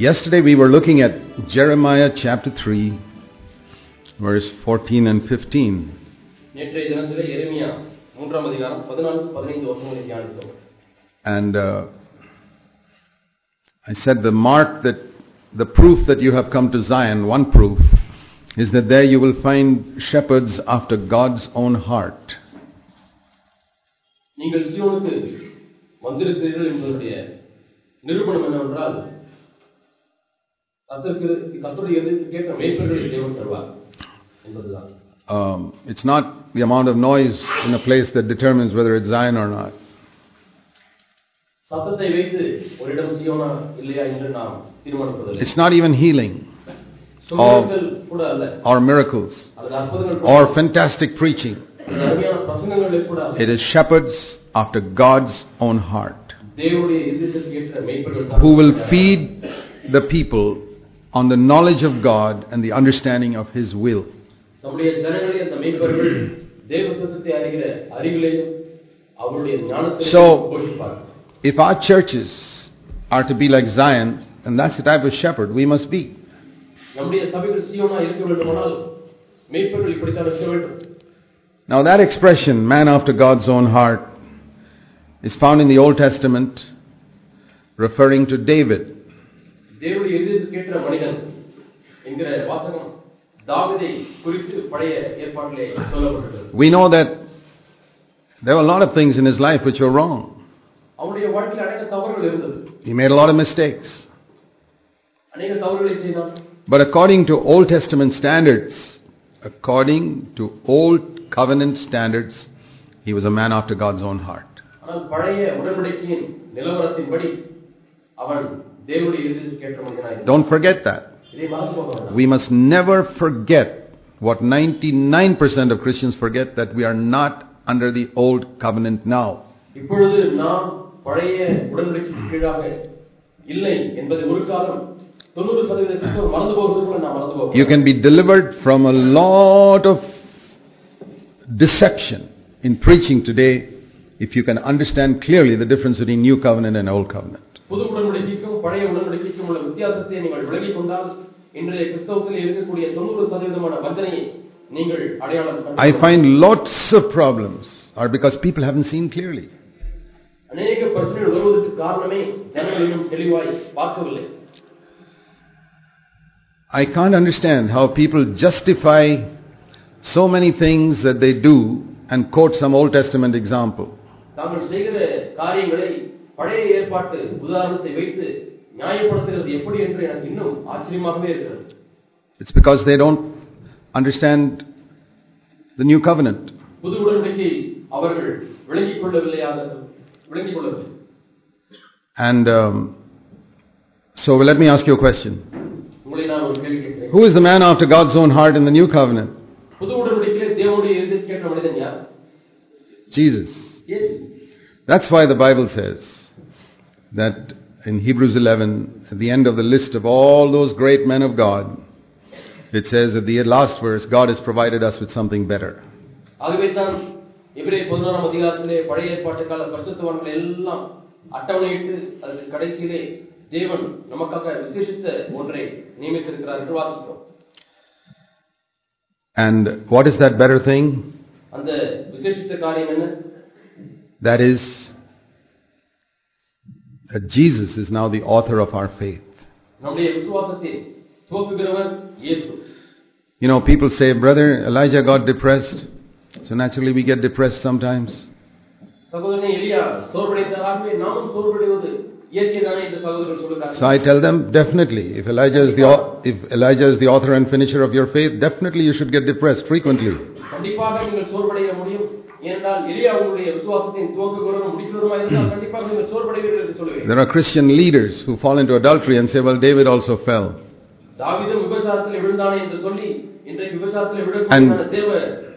Yesterday we were looking at Jeremiah chapter 3, verse 14 and 15. நேற்றைய தினத்திலே எரேமியா மூன்றாம் அதிகாரம் பதினான்கு பதினைந்து வசனங்களை தியானித்தோம் And uh, I said the mark that the proof that you have come to Zion, one proof, is that there you will find shepherds after God's own heart. நீங்கள் சியோனுக்கு வந்திருக்கிறீர்கள் என்பதனுடைய நிரூபணம் என்னவென்றால் um, it's not the amount of noise in a place that determines whether it's Zion or not. It's not even healing or, or miracles or fantastic preaching. it is shepherds after God's own heart who will feed the people on the knowledge of God and the understanding of His will. So, if our churches are to be like Zion, and that's the type of shepherd we must be. Now, that expression, man after God's own heart, is found in the Old Testament, referring to David. தேவனுடைய எதிர்த்து கேட்ட மனிதன் என்கிற வாசகம் தாவீதை குறித்து பழைய ஏற்பாட்டிலே சொல்லப்பட்டது We know that there were a lot of things in his life which were wrong. அவனுடைய வாழ்க்கையில் அநேக தவறுகள் இருந்தது He made a lot of mistakes. அநேக தவறுகளை செய்தான் But according to Old Testament standards, according to Old Covenant standards, he was a man after God's own heart. ஆனால் பழைய உடன்படிக்கையின் நிலவரத்தின்படி அவன் Don't forget that. We must never forget what 99% of Christians forget that we are not under the old covenant now. You can be delivered from a lot of deception in preaching today if you can understand clearly the difference between new covenant and old covenant. புது உடன்படிக்கைக்கும் பழைய உடன்படிக்கைக்கும் உள்ள வித்தியாசத்தை நீங்கள் விலகிக் கொண்டால் இன்றைய கிறிஸ்தவத்தில் இருக்கக்கூடிய தொண்ணூறு சதவீதமான வஞ்சனையை நீங்கள் அடையாளம் I கண்டுகொள்ளலாம். find lots of problems are because people haven't seen clearly. அநேக பிரச்சனைகள் வருவதற்கு காரணமே ஜனங்கள் இன்னும் தெளிவாய் பார்க்கவில்லை I can't understand how people justify so many things that they do and quote some Old Testament example. தாங்கள் செய்கிற காரியங்களை பழைய ஏற்பாட்டு உதாரணத்தை வைத்து நியாயப்படுத்துகிறது எப்படி என்று எனக்கு இன்னும் ஆச்சரியமாகவே இருக்கிறது It's because they don't understand the new covenant. புது உடன்படிக்கை அவர்கள் விளங்கிக் கொள்ளவில்லையாக விளங்கிக் கொள்ளவில்லை And um, so let me ask you a question. உங்களை நான் ஒரு கேள்வி கேட்கிறேன் Who is the man after God's own heart in the new covenant? புது உடன்படிக்கையிலே தேவனுடைய எதிர்த்து கேட்ட மனிதன் யார் Jesus. இயேசு. That's why the Bible says that in Hebrews 11, at the end of the list of all those great men of God, it says at the last verse, God has provided us with something better. ஆகவே தான் எபிரேயர் பதினோராம் அதிகாரத்திலே பழைய ஏற்பாட்டு கால பரிசுத்தவான்களை எல்லாம் அட்டவணையிட்டு அதற்கு கடைசியிலே தேவன் நமக்காக விசேஷித்த ஒன்றை நியமித்திருக்கிறார் என்று வாசிக்கிறோம் And what is that better thing? அந்த விசேஷித்த காரியம் என்ன That is that Jesus is now the author of our faith. You know, people say, Brother, Elijah got depressed. So naturally, we get depressed sometimes. So I tell them definitely if Elijah is the if Elijah is the author and finisher of your faith definitely you should get depressed frequently கண்டிப்பாக நீங்கள் சோர்வடைய முடியும் ஏனென்றால் எலியா உங்களுடைய விசுவாசத்தின் துவக்குகிறவரும் முடிக்கிறவருமா இருந்தால் கண்டிப்பாக நீங்கள் சோர்வடைவீர்கள் என்று சொல்லுவேன் There are Christian leaders who fall into adultery and say, well, David also fell. தாவீதும் விபச்சாரத்தில் விழுந்தானே என்று சொல்லி இன்றைக்கு விபச்சாரத்தில் And- விடக்கூடிய தேவ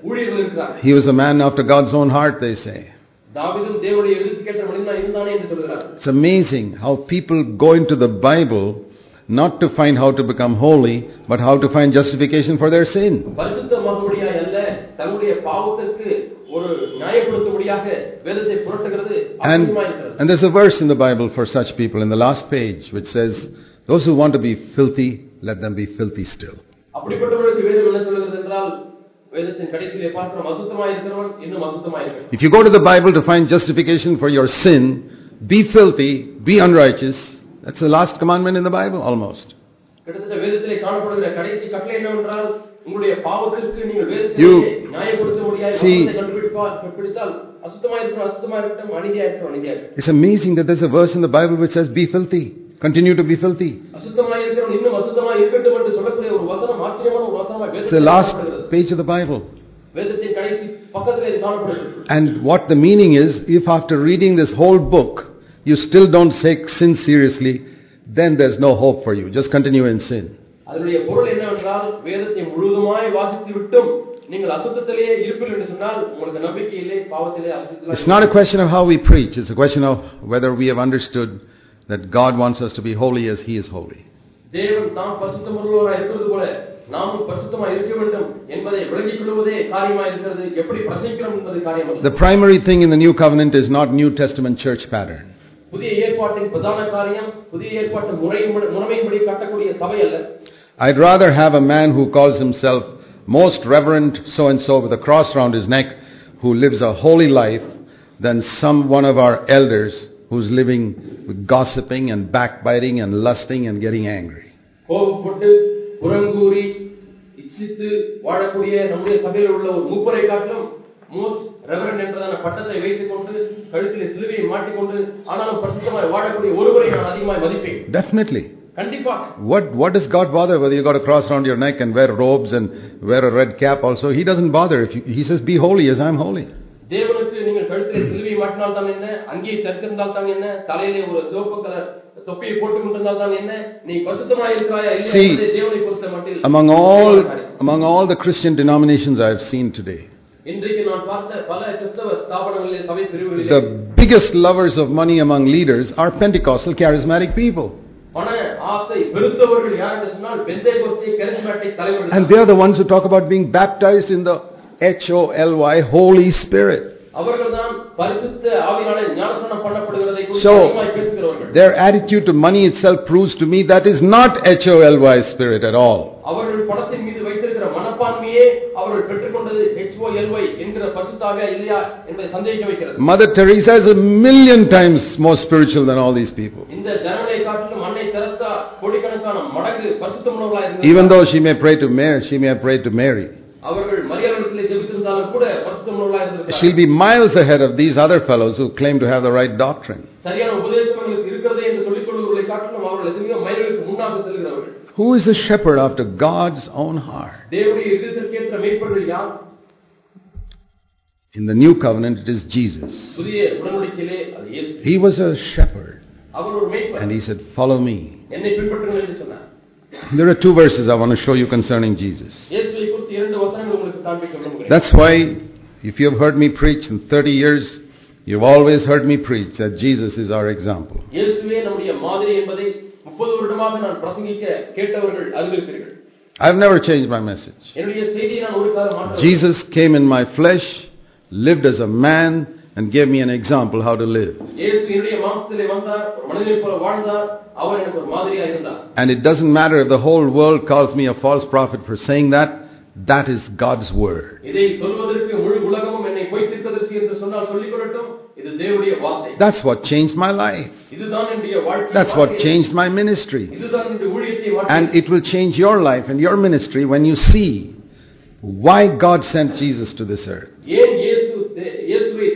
ஊழியர்கள் இருக்கிறார் He was a man after God's own heart, they say. தாவீதும் தேவனுடைய எதிர்த்து கேட்ட மனிதனா இருந்தானே என்று சொல்கிறார் It's amazing how people go into the Bible not to find how to become holy, but how to find justification for their sin. பரிசுத்தமாகும்படியாய் அல்ல தன்னுடைய பாவத்திற்கு ஒரு நியாயப்படுத்தும்படியாக வேதத்தை புரட்டுகிறது And, ஆச்சரியமா இருக்கிறது and there's a verse in the Bible for such people in the last page which says, Those who want to be filthy, let them be filthy still. அப்படிப்பட்டவர்களுக்கு வேதம் என்ன சொல்கிறது என்றால் வேதத்தின் கடைசியிலே பார்க்கிறோம் அசுத்தமாய் இருக்கிறவன் இன்னும் அசுத்தமாய் இருக்கிறான் If you go to the Bible to find justification for your sin, be filthy, be unrighteous. That's the last commandment in the Bible, almost. கிட்டத்தட்ட வேதத்திலே காணப்படுகிற கடைசி கட்டளை என்னவென்றால் உங்களுடைய பாவத்திற்கு நீங்கள் வேதத்திலே You- நியாயப்படுத்த முடியாது See- கண்டுபிடிப்பால் கண்டுபிடித்தால் அசுத்தமாய் இருக்கணும் அசுத்தமாய் இருக்கட்டும் அநீதியா இருக்கட்டும் அநீதியா இருக்கட்டும் It's amazing that there's a verse in the Bible which says, be filthy, continue to be filthy. அசுத்தமாய் இருக்கிறவன் இன்னும் அசுத்தமாய் இருக்கட்டும் என்று சொல்லக்கூடிய ஒரு வசனம் ஆச்சரியமான ஒரு வசனமாய் It's the வேதத்திலே last காணப்படுகிறது. page of the Bible. வேதத்தின் கடைசி பக்கத்திலே இது காணப்படுகிறது And what the meaning is, if after reading this whole book, you still don't take sin seriously, then there's no hope for you. Just continue in sin. அதனுடைய பொருள் என்னவென்றால் வேதத்தை முழுவதுமாய் வாசித்து விட்டும் நீங்கள் அசுத்தத்திலேயே இருப்பீர்கள் என்று சொன்னால் உங்களுக்கு நம்பிக்கை இல்லை பாவத்திலே It's அசுத்தத்திலே not a question of how we preach, it's a question of whether we have understood that God wants us to be holy as He is holy. தேவன் தாம் பரிசுத்தமுள்ளவராய் இருக்கிறது போல நாமும் பரிசுத்தமாய் இருக்க வேண்டும் என்பதை விளங்கிக் கொள்வதே காரியமாய் இருக்கிறது எப்படி பிரசங்கிக்கிறோம் என்பது காரியம் அல்ல. The primary thing in the New Covenant is not New Testament church pattern. புதிய ஏற்பாட்டின் பிரதான காரியம் புதிய ஏற்பாட்டு முறை முறைமையின்படி கட்டக்கூடிய சபை அல்ல I'd rather have a man who calls himself most reverend so and so with a cross round his neck who lives a holy life than some one of our elders who's living with gossiping and backbiting and lusting and getting angry. கோபப்பட்டு புறங்கூறி இச்சித்து வாழக்கூடிய நம்முடைய சபையில் உள்ள ஒரு மூப்பரை காட்டிலும் most reverend என்றதான பட்டத்தை வைத்துக் கொண்டு கழுத்திலே சிலுவையை மாட்டிக்கொண்டு ஆனாலும் பரிசுத்தமாய் வாழக்கூடிய ஒருவரை நான் அதிகமாய் மதிப்பேன் Definitely. கண்டிப்பாக What, what does God bother whether you got a cross around your neck and wear robes and wear a red cap also? He doesn't bother. If you, he says, be holy as I'm holy. தேவனுக்கு நீங்கள் கழுத்திலே சிலுவையை மாட்டினால் தான் என்ன அங்கேயே தரித்திருந்தால் தான் என்ன தலையிலே ஒரு சிவப்பு கலர் தொப்பியை போட்டுக் கொண்டிருந்தால் தான் என்ன நீ பரிசுத்தமாய் இருக்கிறாயா இல்லை See, என்பதை தேவனை பொறுத்த மட்டில் Among all, among all the Christian denominations I have seen today, the biggest lovers of money among leaders are Pentecostal charismatic people. And they are the ones who talk about being baptized in the H O L Y, Holy Spirit. So- அதிகமாய் பேசுகிறவர்கள் Their attitude to money itself proves to me that is not H-O-L-Y spirit at all. அவர்கள் பணத்தின் மீது வைத்திருக்கிற மனப்பான்மையே அவர்கள் பெற்றுக்கொண்டது HOLY என்கிற பரிசுத்தாக இல்லையா என்பதை சந்தேகிக்க வைக்கிறது Mother Teresa is a million times more spiritual than all these people. இந்த ஜனங்களை காட்டிலும் அன்னை தெரசா கோடிக்கணக்கான மடங்கு பரிசுத்தமுள்ளவர்களாக Even இருந்தார் though she may pray to Mary, she may have prayed to Mary. She'll be miles ahead of these other fellows who claim to have the right doctrine. Who is the shepherd after God's own heart? In the new covenant, it is Jesus. He was a shepherd. And he said, Follow me. There are two verses I want to show you concerning Jesus. That's why, if you have heard me preach in 30 years, you've always heard me preach that Jesus is our example. I've never changed my message. Jesus came in my flesh, lived as a man, and gave me an example how to live. And it doesn't matter if the whole world calls me a false prophet for saying that, that is God's word. That's what changed my life. That's what changed my ministry. And it will change your life and your ministry when you see why God sent Jesus to this earth.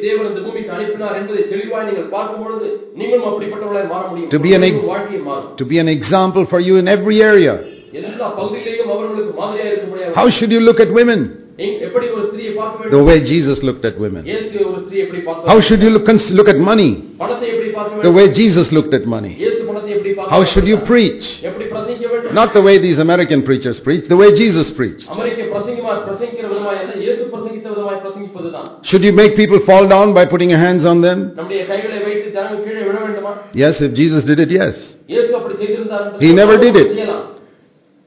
தேவன் இந்த பூமிக்கு அனுப்பினார் என்பதை தெளிவாய் நீங்கள் பார்க்கும் பொழுது நீங்களும் அப்படிப்பட்டவர்களாய் மாற முடியும் To be an ex- உங்கள் வாழ்க்கையை மாறும் To be an example for you in every area. எல்லா பகுதியிலேயும் அவர்களுக்கு மாதிரியாக இருக்க முடியாது How should you look at women? நீங்க எப்படி ஒரு ஸ்திரியை பார்க்க The வேண்டும் way Jesus looked at women. இயேசு ஒரு ஸ்திரியை எப்படி How பார்க்க should you look, cons- look at money? பணத்தை எப்படி பார்க்க The வேண்டும் way Jesus looked at money. இயேசு பணத்தை எப்படி பார்க்க How should you preach? எப்படி பிரசங்கிக்க வேண்டும் Not the way these American preachers preach, the way Jesus preached. அமெரிக்க பிரசங்கிமா பிரசங்கிக்கிற விதமாய் அல்ல இயேசு பிரசங்கித்த விதமாய் பிரசங்கிப்பதுதான் Should you make people fall down by putting your hands on them? நம்முடைய கைகளை வைத்து ஜனங்கள் கீழே விட வேண்டுமா Yes, if Jesus did it, yes. இயேசு அப்படி செய்திருந்தார் என்று He never சொன்னால் did it. செய்யலாம்.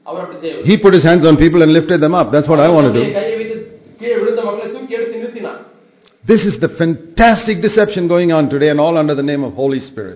அவர் அப்படி செய்யவில்லை He put his hands on people and lifted them up. That's what I want to தன்னுடைய do. கையை வைத்து கீழே விழுந்த மக்களை தூக்கி எடுத்து நிறுத்தினார் This is the fantastic deception going on today and all under the name of Holy Spirit.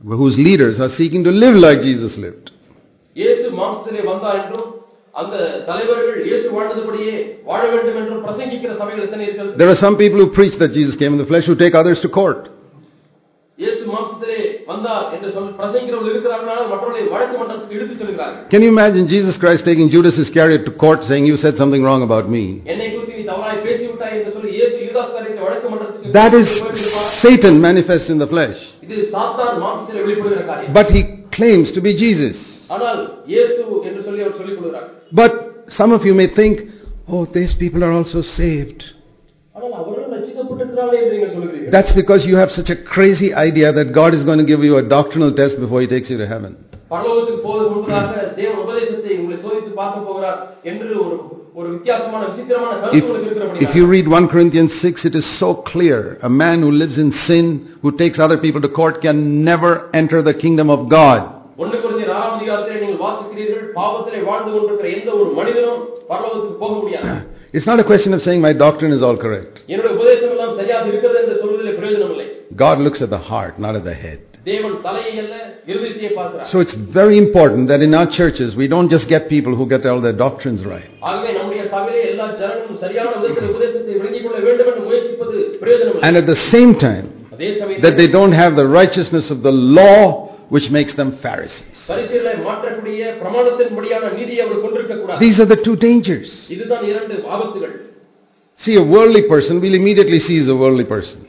whose leaders are seeking to live like Jesus lived? இயேசு மாம்சத்திலே வந்தார் என்றும் அந்த தலைவர்கள் இயேசு வாழ்ந்தபடியே வாழ வேண்டும் என்றும் பிரசங்கிக்கிற சபைகள் எத்தனை இருக்கிறது There are some people who preach that Jesus came in the flesh who take others to court. இயேசு மாம்சத்திலே வந்தார் என்று சொல்லி பிரசங்கிக்கிறவர்கள் இருக்கிறார்கள் மற்றவர்களை வழக்கு மன்றத்துக்கு இழுத்துச் செல்கிறார்கள் Can you imagine Jesus Christ taking Judas Iscariot to court saying, You said something wrong about me? என்னை குறித்து நீ தவறாய் பேசிவிட்டாய் that is Satan manifest in the flesh. But he claims to be Jesus. But some of you may think, oh, these people are also saved. That's because you have such a crazy idea that God is going to give you a doctrinal test before He takes you to heaven. If, you read 1 Corinthians 6, it is so clear. A man who lives in sin, who takes other people to court, can never enter the kingdom of God. It's not a question of saying my doctrine is all correct. God looks at the heart, not at the head. So it's very important that in our churches we don't just get people who get all their doctrines right. And at the same time, that they don't have the righteousness of the law which makes them Pharisees. These are the two dangers. See, a worldly person will immediately see is a worldly person.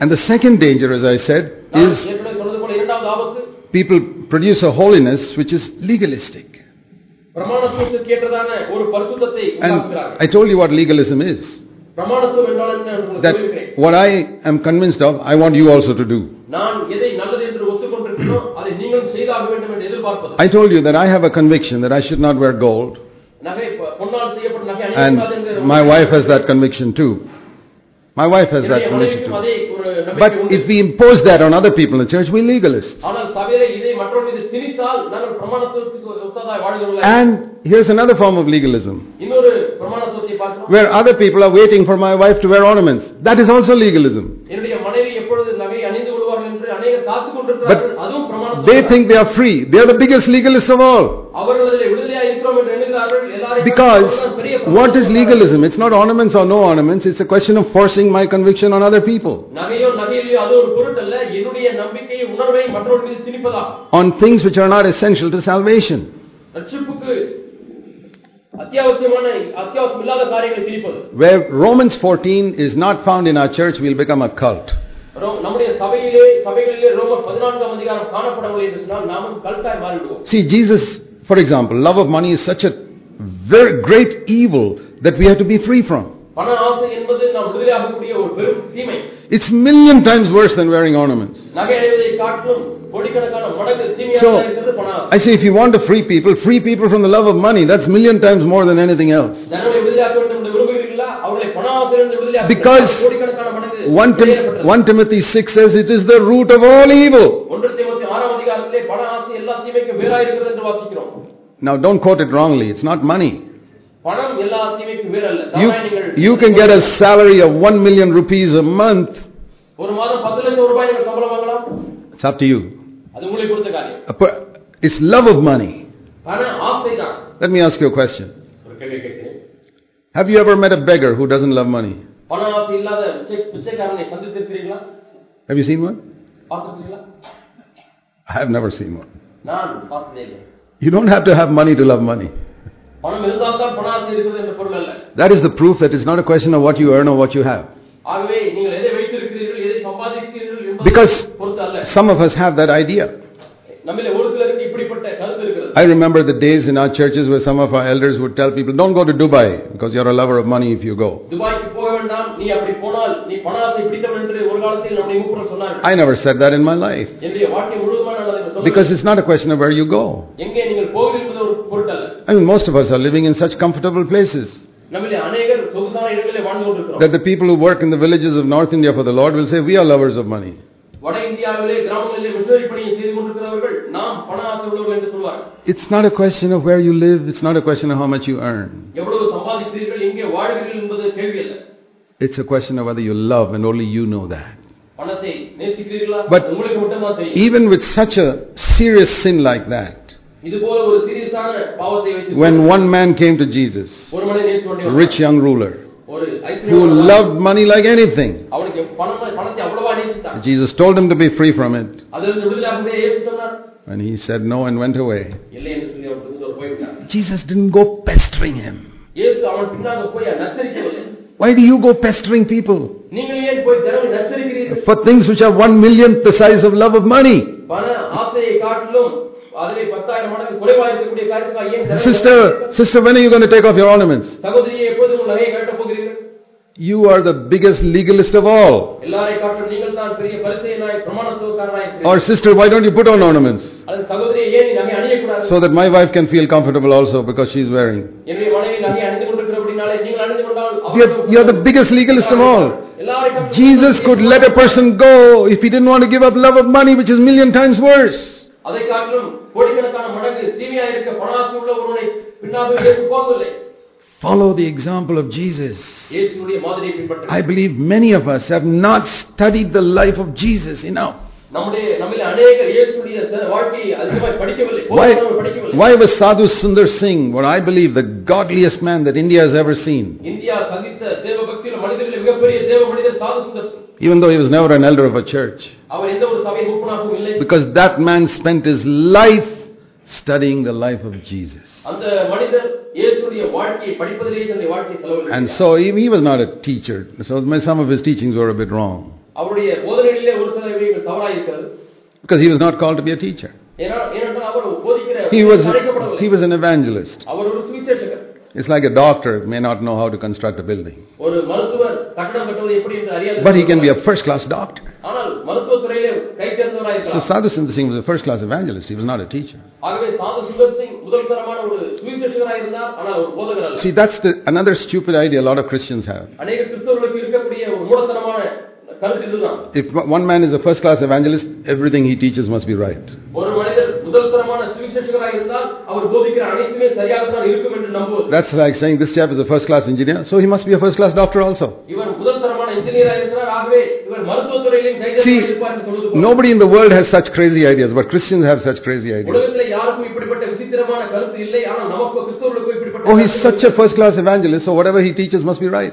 And the second danger, as I said, is people produce a holiness which is legalistic. And I told you what legalism is. That what I am convinced of, I want you also to do. I told you that I have a conviction that I should not wear gold. And my wife has that conviction too. My wife has that conviction too. But if we impose that on other people in the church, we're legalists. And here's another form of legalism where other people are waiting for my wife to wear ornaments. That is also legalism. But they think they are free. They are the biggest legalists of all. Because what is legalism? It's not ornaments or no ornaments, it's a question of forcing my conviction on other people. On things which are not essential to salvation. Where Romans 14 is not found in our church, we'll become a cult. See, Jesus for example, love of money is such a very great evil that we have to be free from. It's million times worse than wearing ornaments. So, I say if you want to free people, free people from the love of money. That's million times more than anything else. Because 1, Tim- 1 Timothy 6 says it is the root of all evil. Now don't quote it wrongly, it's not money. You, you can get a salary of 1 million rupees a month. It's up to you. It's love of money. Let me ask you a question. Have you ever met a beggar who doesn't love money? Have you seen one? I have never seen one. You don't have to have money to love money. That is the proof that it's not a question of what you earn or what you have. Because some of us have that idea. I remember the days in our churches where some of our elders would tell people, don't go to Dubai because you're a lover of money if you go. துபாய்க்கு போக வேண்டாம் நீ அப்படி போனால் நீ பண ஆசை பிடித்தவன் என்று ஒரு காலத்தில் நம்முடைய மூப்பர் சொன்னார்கள் I never said that in my life என்னுடைய வாழ்க்கை முழுவதுமா நான் அதை சொல்ல because it's not a question of where you go. எங்கே நீங்கள் போகிறீர்கள் என்பது ஒரு பொருட்டல்ல I mean, most of us are living in such comfortable places நம்மிலே அநேகர் சொகுசான இடங்களிலே வாழ்ந்து கொண்டிருக்கிறோம் that the people who work in the villages of North India for the Lord will say, we are lovers of money. வட இந்தியாவிலே கிராமங்களிலே missionary பணியை செய்து கொண்டிருக்கிறவர்கள் நாம் பண ஆசை உள்ளவர்கள் என்று சொல்வார்கள் It's not a question of where you live, it's not a question of how much you earn. எவ்வளவு சம்பாதிக்கிறீர்கள் எங்கே வாழ்கிறீர்கள் என்பது கேள்வி அல்ல It's a question of whether you love, and only you know that. But even with such a serious sin like that, when one man came to Jesus, a rich young ruler, who loved money like anything, Jesus told him to be free from it. And he said no and went away. Jesus didn't go pestering him. Why do you go pestering people for things which are one millionth the size of love of money? Sister, sister, when are you going to take off your ornaments? You are the biggest legalist of all. Or sister, why don't you put on ornaments? So that my wife can feel comfortable also because she is wearing. You're, you're the biggest legalist of all. எல்லாரை காட்டிலும் Jesus could let a person go if he didn't want to give up love of money, which is million times worse. அதை காட்டிலும் கோடிக்கணக்கான மடங்கு தீமையா இருக்க பணாசு உள்ள ஒருவனை பின்னாக இயேசு போகவில்லை Follow the example of Jesus. இயேசுடைய மாதிரியை பின்பற்ற I believe many of us have not studied the life of Jesus enough. Why, why was Sadhu Sundar Singh, what I believe, the godliest man that India has ever seen? Even though he was never an elder of a church. Because that man spent his life studying the life of Jesus. And so he, he was not a teacher, so some of his teachings were a bit wrong அவருடைய போதனைகளிலே ஒரு சில விடயங்கள் தவறாக இருக்கிறது Because he was not called to be a teacher. ஏன்னா- ஏனென்றால் அவர் போதிக்கிற He was, அழைக்கப்படவில்லை. he was an evangelist. அவர் ஒரு சுவிசேஷகர் It's like a doctor may not know how to construct a building. ஒரு மருத்துவர் கட்டடம் கட்டுவது எப்படி என்று அறியாது But he can be a first class doctor. ஆனால் மருத்துவத்துறையிலே கை தேர்ந்தவராக So இருக்கலாம் Sadhu Sundar Singh was a first class evangelist. He was not a teacher. ஆகவே சாது சுந்தர் சிங் முதல் தரமான ஒரு சுவிசேஷகராக இருந்தார் ஆனால் ஒரு போதகர் அல்ல See, that's the, another stupid idea a lot of Christians have. If one man is a first class evangelist, everything he teaches must be right. That's like saying this chap is a first class engineer, so he must be a first class doctor also. See, nobody in the world has such crazy ideas, but Christians have such crazy ideas. Oh, he's such a first class evangelist, so whatever he teaches must be right.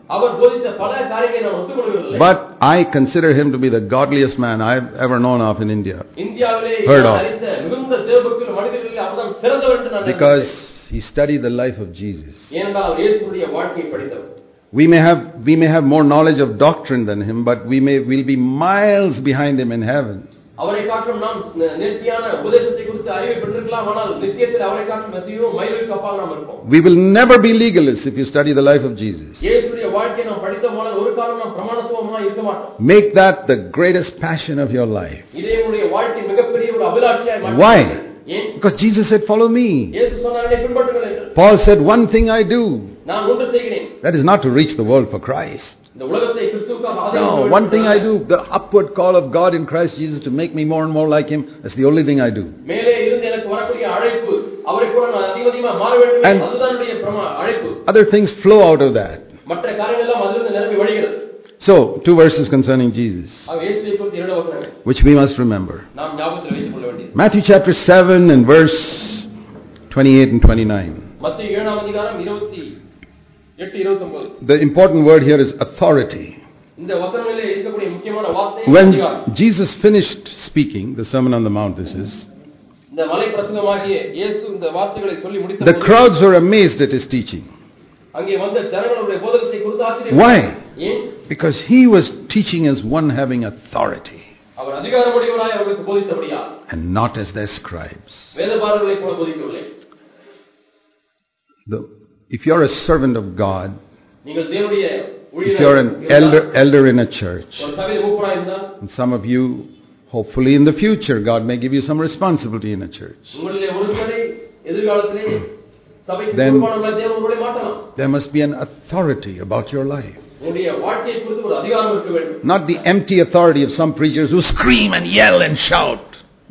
But I consider him to be the godliest man I've ever known of in India. Heard of. Because he studied the life of Jesus. We may have we may have more knowledge of doctrine than him, but we may will be miles behind him in heaven அவரை காட்டும் நாம் ந- நேர்த்தியான உபதேசத்தை குறித்து அறிவை பெற்றிருக்கலாம் ஆனால் நித்தியத்தில் அவரை காட்டும் எத்தையோ மயிலுக்கு அப்பால் நாம் இருப்போம் We will never be legalists if you study the life of Jesus. இயேசுடைய வாழ்க்கையை நாம் படித்த போனால் ஒரு காலம் நாம் பிரமாணத்துவமா இருக்க மாட்டோம் Make that the greatest passion of your life. இதே உங்களுடைய வாழ்க்கை மிகப்பெரிய ஒரு அபிலாஷையாய் Why? மாற்றுங்கள். ஏன் Because Jesus said, Follow me. இயேசு சொன்னார் என்னை பின்பற்றுங்கள் என்று Paul said, One thing I do. நான் ஒன்று செய்கிறேன் That is not to reach the world for Christ. No, one thing I do, the upward call of God in Christ Jesus to make me more and more like Him, that's the only thing I do. And other things flow out of that. So, two verses concerning Jesus, which we must remember. Matthew chapter 7 and verse 28 and 29. The important word here is authority. When Jesus finished speaking, the Sermon on the Mount, this is. The crowds were amazed at his teaching. Why? Because he was teaching as one having authority. And not as their scribes. The if you're a servant of God, if you're an elder, elder in a church, and some of you, hopefully in the future, God may give you some responsibility in a church, then there must be an authority about your life. Not the empty authority of some preachers who scream and yell and shout.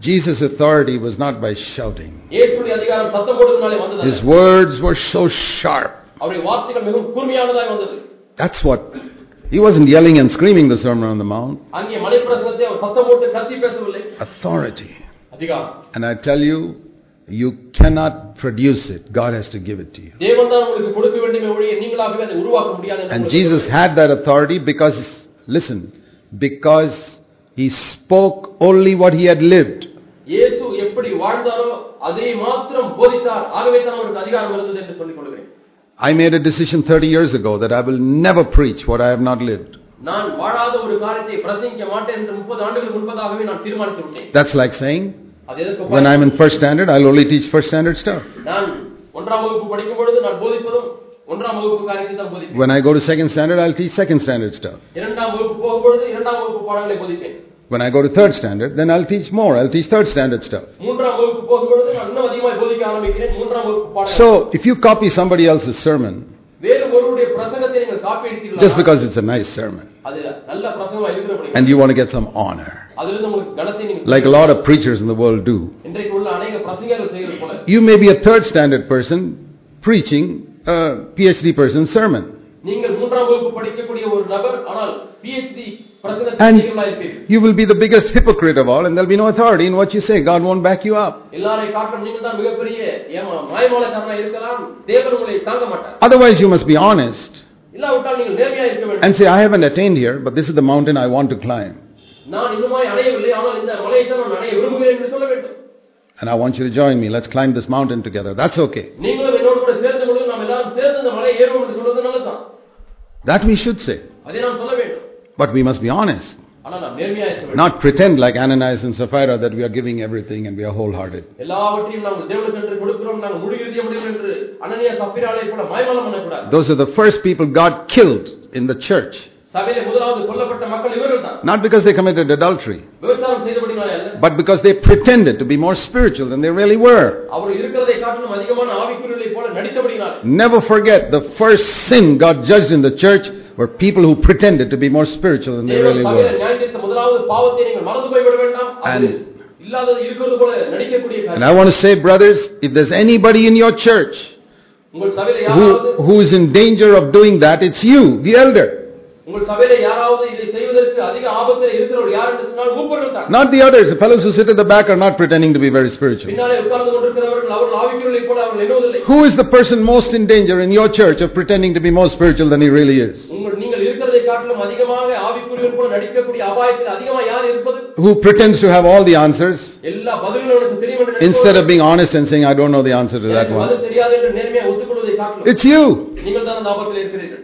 Jesus' authority was not by shouting. His words were so sharp. That's what. He wasn't yelling and screaming the Sermon on the Mount. Authority. And I tell you, you cannot produce it. God has to give it to you. And Jesus had that authority because, listen, because he spoke only what he had lived. இயேசு எப்படி வாழ்ந்தாரோ அதை மாத்திரம் போதித்தார் ஆகவே தான் அவருக்கு அதிகாரம் இருந்தது என்று சொல்லிக் கொள்கிறேன் I made a decision 30 years ago that I will never preach what I have not lived. நான் வாழாத ஒரு காரியத்தை பிரசங்கிக்க மாட்டேன் என்று முப்பது ஆண்டுகள் முன்பதாகவே நான் தீர்மானித்து விட்டேன் That's like saying, அது எதற்கு when I'm in first standard, I'll only teach first standard stuff. நான் ஒன்றாம் வகுப்பு படிக்கும் பொழுது நான் போதிப்பதும் ஒன்றாம் வகுப்பு காரியத்தை தான் போதிப்பேன் When I go to second standard, I'll teach second standard stuff. இரண்டாம் வகுப்பு போகும் பொழுது இரண்டாம் வகுப்பு பாடங்களை போதிப்பேன் When I go to third standard, then I'll teach more. I'll teach third standard stuff. மூன்றாம் வகுப்பு போகும் பொழுது நான் இன்னும் அதிகமாக போதிக்க ஆரம்பிக்கிறேன் மூன்றாம் வகுப்பு பாடங்கள் So, if you copy somebody else's sermon, வேறு ஒருவருடைய பிரசங்கத்தை நீங்கள் copy just எடுத்தீர்களா because it's a nice sermon, அது நல்ல பிரசங்கமா இருக்கிறபடி and you want to get some honor, அதிலிருந்து உங்களுக்கு கனத்தை நீங்கள் like a lot of preachers in the world do, இன்றைக்கு உள்ள அநேக பிரசங்கர்கள் செய்வது போல you may be a third standard person preaching a PhD person's sermon. நீங்கள் மூன்றாம் வகுப்பு படிக்கக்கூடிய ஒரு நபர் ஆனால் பிஹெச்டி பிரசங்கத்தை and you will be the biggest hypocrite of all, and there'll be no authority in what you say. God won't back you up. Otherwise, you must be honest and say, I haven't attained here, but this is the mountain I want to climb. And I want you to join me. Let's climb this mountain together. That's okay. That we should say. But we must be honest. Not pretend like Ananias and Sapphira that we are giving everything and we are wholehearted. Those are the first people God killed in the church. Not because they committed adultery, but because they pretended to be more spiritual than they really were. Never forget the first sin God judged in the church were people who pretended to be more spiritual than they really were. And and I want to say, brothers, if there's anybody in your church who, who is in danger of doing that, it's you, the elder. உங்கள் சபையில யாராவது இதை செய்வதற்கு அதிக ஆபத்தில் இருக்கிறவர் யார் என்று சொன்னால் மூப்பர்கள் தான் Not the others. The fellows who sit at the back are not pretending to be very spiritual. பின்னாலே உட்கார்ந்து கொண்டிருக்கிறவர்கள் அவர்கள் ஆவிக்குரியலை போல அவர்கள் எண்ணுவதில்லை Who is the person most in danger in your church of pretending to be more spiritual than he really is? உங்கள் நீங்கள் இருக்கிறதை காட்டிலும் அதிகமாக ஆவிக்குரியவர் போல நடிக்கக்கூடிய அபாயத்தில் அதிகமாக யார் இருப்பது Who pretends to have all the answers எல்லா பதில்களும் எனக்கு தெரியும் என்று instead of நினைப்பவர், being honest and saying, I don't know the answer to that எனக்கு one? பதில் தெரியாது என்று நேர்மையாக ஒத்துக்கொள்வதை காட்டிலும் It's you. நீங்கள் தான் அந்த ஆபத்தில் இருக்கிறீர்கள்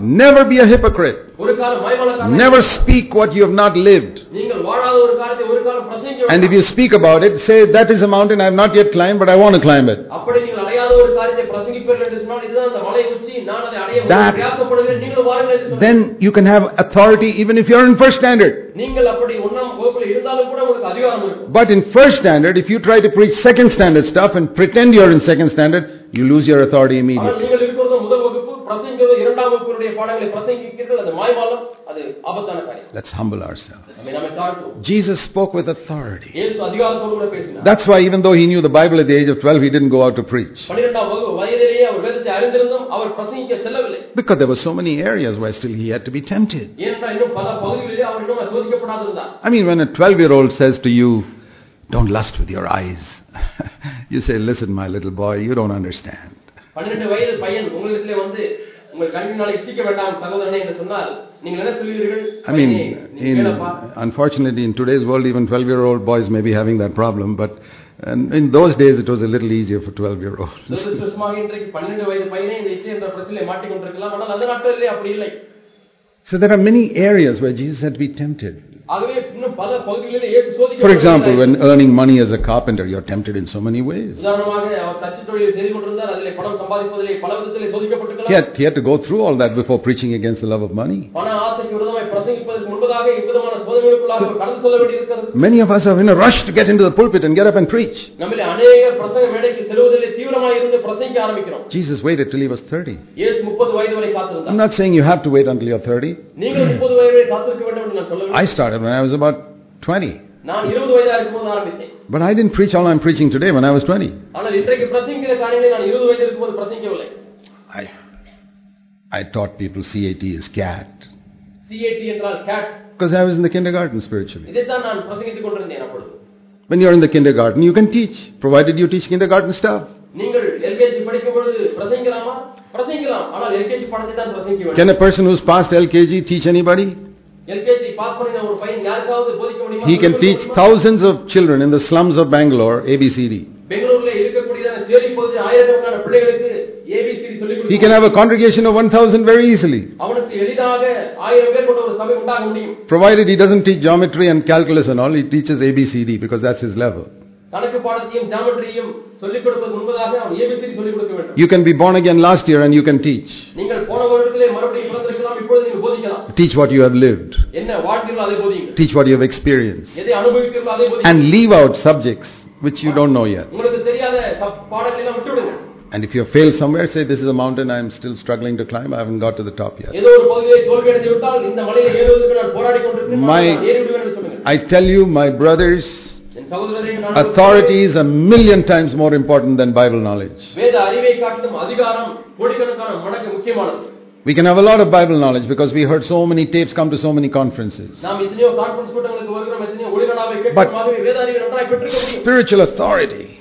Never be a hypocrite. Never speak what you have not lived. And if you speak about it, say, That is a mountain I have not yet climbed, but I want to climb it. That, then you can have authority even if you are in first standard. But in first standard, if you try to preach second standard stuff and pretend you are in second standard, you lose your authority ஆனால் immediately. நீங்கள் இருக்கிறது முதல் வகுப்பு பிரசங்கிக்கிறது இரண்டாம் வகுப்பினுடைய பாடங்களை பிரசங்கிக்கிறீர்கள் அது மாய்மாலம் அது ஆபத்தான காரியம் Let's humble ourselves. நம்மை நம்மை தாழ்த்துவோம் Jesus spoke with authority. இயேசு அதிகாரத்தோடு கூட பேசினார் That's why even though he knew the Bible at the age of 12, he didn't go out to preach. பன்னிரெண்டாம் வகுப்பு வயதிலேயே அவர் வேதத்தை அறிந்திருந்தும் அவர் பிரசங்கிக்க செல்லவில்லை Because there were so many areas where still he had to be tempted. ஏனென்றால் இன்னும் பல பகுதிகளிலே அவர் இன்னும் சோதிக்கப்படாதிருந்தார் I mean, when a 12 year old says to you, Don't lust with your eyes, you say, listen, my little boy, you don't understand. I mean, in, unfortunately, in today's world, even 12 year old boys may be having that problem, but and in those days, it was a little easier for 12 year olds. so, there are many areas where Jesus had to be tempted. For example, when earning money as a carpenter, you're tempted in so many ways. He had, he had to go through all that before preaching against the love of money. So, many of us are in a rush to get into the pulpit and get up and preach. Jesus waited till he was 30. I'm not saying you have to wait until you're 30. I started when I was about 20. But I didn't preach all I'm preaching today when I was 20. I, I taught people CAT is cat. CAD என்றால் gate Because I was in the kindergarten spiritually. இதைத்தான் நான் பிரசங்கித்துக் கொண்டிருந்தேன் அப்பொழுது When you're in the kindergarten, you can teach, provided you teach kindergarten stuff. நீங்கள் LKG படிக்கும் பொழுது பிரசங்கிக்கலாமா பிரசங்கிக்கலாம் ஆனால் LKG பாடத்தை தான் பிரசங்கிக்க வேண்டும் Can a person who's passed LKG teach anybody? LKG pass பண்ணின ஒரு பையன் யாருக்காவது போதிக்க முடியுமா He can teach thousands of children in the slums of Bangalore ABCD. பெங்களூர்ல இருக்கக்கூடியதான சேரி பகுதி ஆயிரக்கணக்கான பிள்ளைகளுக்கு ஏபிசிடி சொல்லிக் He can கொடுக்க have a congregation of 1,000 very easily. அவனுக்கு எளிதாக ஆயிரம் பேர் கொண்ட ஒரு சபை உண்டாக முடியும் Provided he doesn't teach geometry and calculus and all, he teaches ABCD because that's his level. கணக்கு பாடத்தையும் ஜாமெட்ரியும் சொல்லிக் கொடுப்பது முன்பதாக அவன் ஏபிசிடி சொல்லிக் கொடுக்க வேண்டும் You can be born again last year and you can teach. நீங்கள் போன வருடத்திலே மறுபடியும் பிறந்திருக்கலாம் இப்பொழுது நீங்கள் போதிக்கலாம் Teach what you have lived. என்ன வாழ்க்கையில் அதை போதிங்க Teach what you have experienced. எதை அனுபவிக்கிறீர்களோ அதை போதிங்க And leave out subjects which you don't know yet. உங்களுக்கு தெரியாத சப்- பாடங்களை எல்லாம் விட்டு விடுங்க And if you fail somewhere, say this is a mountain I am still struggling to climb, I haven't got to the top yet. My, I tell you, my brothers, authority is a million times more important than Bible knowledge. We can have a lot of Bible knowledge because we heard so many tapes come to so many conferences. But spiritual authority,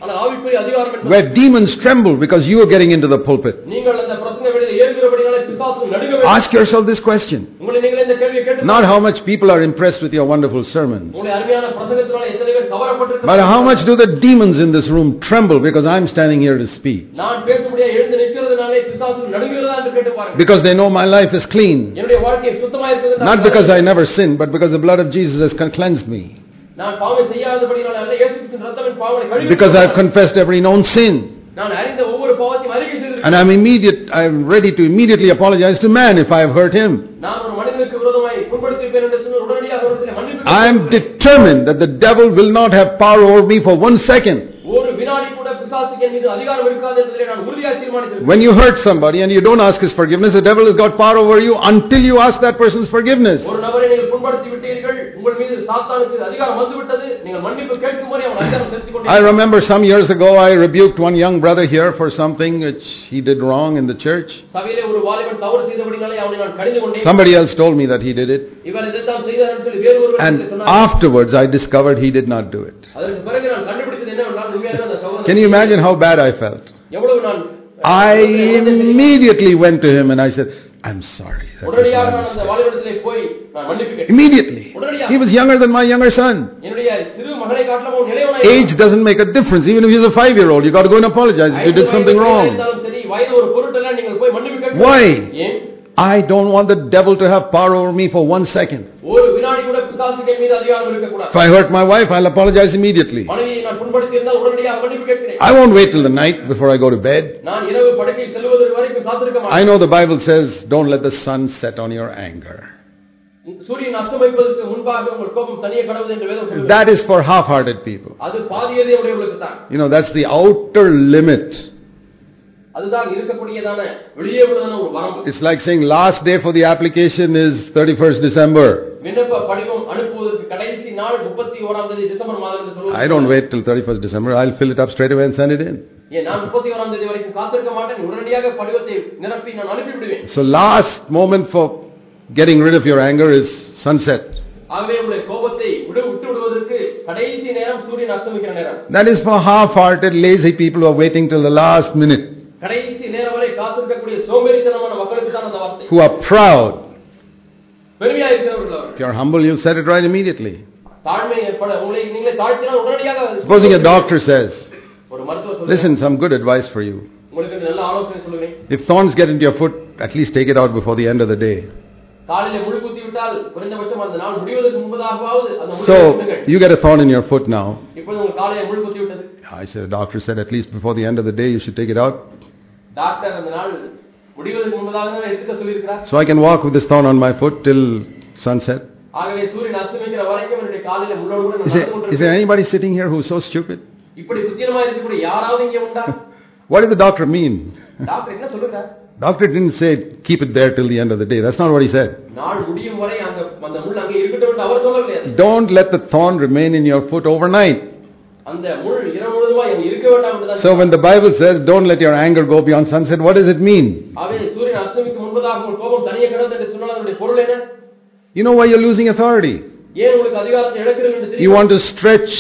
where demons tremble because you are getting into the pulpit. Ask yourself this question. Not how much people are impressed with your wonderful sermon, but how much do the demons in this room tremble because I'm standing here to speak. Because they know my life is clean. Not because I never sinned, but because the blood of Jesus has cleansed me. Because I've confessed every known sin. And I'm immediate, I'm ready to immediately apologize to man if I have hurt him. I am determined that the devil will not have power over me for one second. When you hurt somebody and you don't ask his forgiveness, the devil has got power over you until you ask that person's forgiveness. I remember some years ago I rebuked one young brother here for something which he did wrong in the church. Somebody else told me that he did it. And afterwards I discovered he did not do it. Can you imagine how bad I felt? I immediately went to him and I said, I'm sorry. Immediately. He was younger than my younger son. Age doesn't make a difference. Even if he's a five year old, you got to go and apologize if you did something wrong. Why? I don't want the devil to have power over me for one second. வினாடி கூட பிசாசுக்கு என் மீது அதிகாரம் இருக்கக்கூடாது If I hurt my wife, I'll apologize immediately. மனைவியை நான் புண்படுத்தி இருந்தால் உடனடியாக மன்னிப்பு கேட்கிறேன் I won't wait till the night before I go to bed. நான் இரவு படுக்கை செல்வதற்கு வரைக்கும் காத்திருக்க I மாட்டேன் know the Bible says, don't let the sun set on your anger. சூரியன் அஸ்தமிப்பதற்கு முன்பாக உங்கள் கோபம் தனியே கடவுது என்று வேதம் சொல்லுகிறது. That is for half hearted people. அது பாதியதே உடையவர்களுக்கு தான் You know, that's the outer limit. அதுதான் இருக்கக்கூடியதான வெளியே உள்ளதான ஒரு வரம்பு It's like saying last day for the application is 31st December. விண்ணப்ப படிவம் அனுப்புவதற்கு கடைசி நாள் முப்பத்தி ஓராம் தேதி டிசம்பர் மாதம் என்று சொல்லுவது I don't wait till 31st December. I'll fill it up straight away and send it in. ஏன் நான் முப்பத்தி ஓராம் தேதி வரைக்கும் காத்திருக்க மாட்டேன் உடனடியாக படிவத்தை நிரப்பி நான் அனுப்பி விடுவேன் So last moment for getting rid of your anger is sunset. ஆகவே உங்களுடைய கோபத்தை விடு விட்டு விடுவதற்கு கடைசி நேரம் சூரியன் அஸ்தமிக்கிற நேரம் That is for half-hearted, lazy people who are waiting till the last minute, who are proud. If you are humble, you'll set it right immediately. Supposing a doctor says, Listen, some good advice for you. If thorns get into your foot, at least take it out before the end of the day. So, you get a thorn in your foot now. I said, the doctor said, at least before the end of the day, you should take it out. So I can walk with this thorn on my foot till sunset. Is there anybody sitting here who's so stupid? what did the doctor mean? doctor didn't say keep it there till the end of the day. That's not what he said. Don't let the thorn remain in your foot overnight. So when the Bible says don't let your anger go beyond sunset, what does it mean? ஆகவே சூரியன் அஸ்தமிக்கு முன்பதாக உங்கள் கோபம் தனியே கிடந்து என்று சொன்னால் அதனுடைய பொருள் என்ன You know why you're losing authority. ஏன் உங்களுக்கு அதிகாரத்தை இழக்கிறீர்கள் என்று You தெரியும் want to stretch,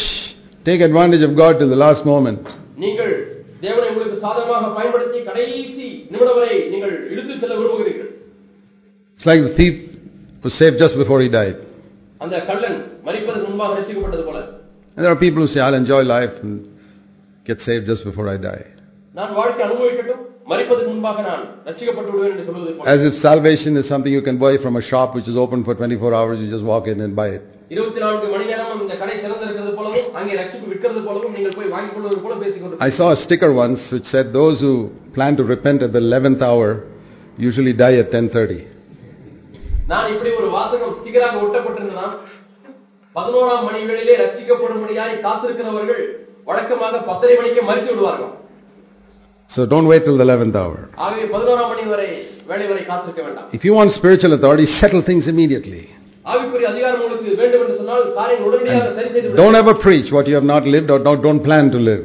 take advantage of God till the last moment. நீங்கள் தேவனை உங்களுக்கு சாதகமாக பயன்படுத்தி கடைசி நிமிடம் வரை நீங்கள் இழுத்து செல்ல விரும்புகிறீர்கள் It's like the thief was saved just before he died. அந்த கள்ளன் மரிப்பதற்கு முன்பாக ரசிக்கப்பட்டது போல And there are people who say, I'll enjoy life and get saved just before I die. நான் வாழ்க்கை அனுபவிக்கட்டும் மரிப்பதற்கு முன்பாக நான் ரசிக்கப்பட்டு விடுவேன் என்று சொல்வது போல As if salvation is something you can buy from a shop which is open for 24 hours, you just walk in and buy it. இருபத்தி நான்கு மணி நேரம் இந்த கடை திறந்திருக்கிறது போலவும் அங்கே ரட்சிப்பு விற்கிறது போலவும் நீங்கள் போய் வாங்கிக் கொள்வது போல பேசிக் கொண்டு I saw a sticker once which said those who plan to repent at the 11th hour usually die at 10:30. நான் இப்படி ஒரு வாசகம் ஸ்டிக்கராக ஒட்டப்பட்டிருந்ததாம் பதினோராம் மணி வேளையிலே ரட்சிக்கப்படும்படியாய் காத்திருக்கிறவர்கள் வழக்கமாக பத்தரை மணிக்கு மறித்து விடுவார்கள் So don't wait till the 11th hour. ஆகவே பதினோராம் மணி வரை வேலை வரை காத்திருக்க வேண்டாம் If you want spiritual authority, settle things immediately. ஆவிக்குரிய அதிகாரம் உங்களுக்கு வேண்டும் என்று சொன்னால் காரியங்கள் உடனடியாக சரி செய்து விடுங்கள். Don't ever preach what you have not lived or not, don't plan to live.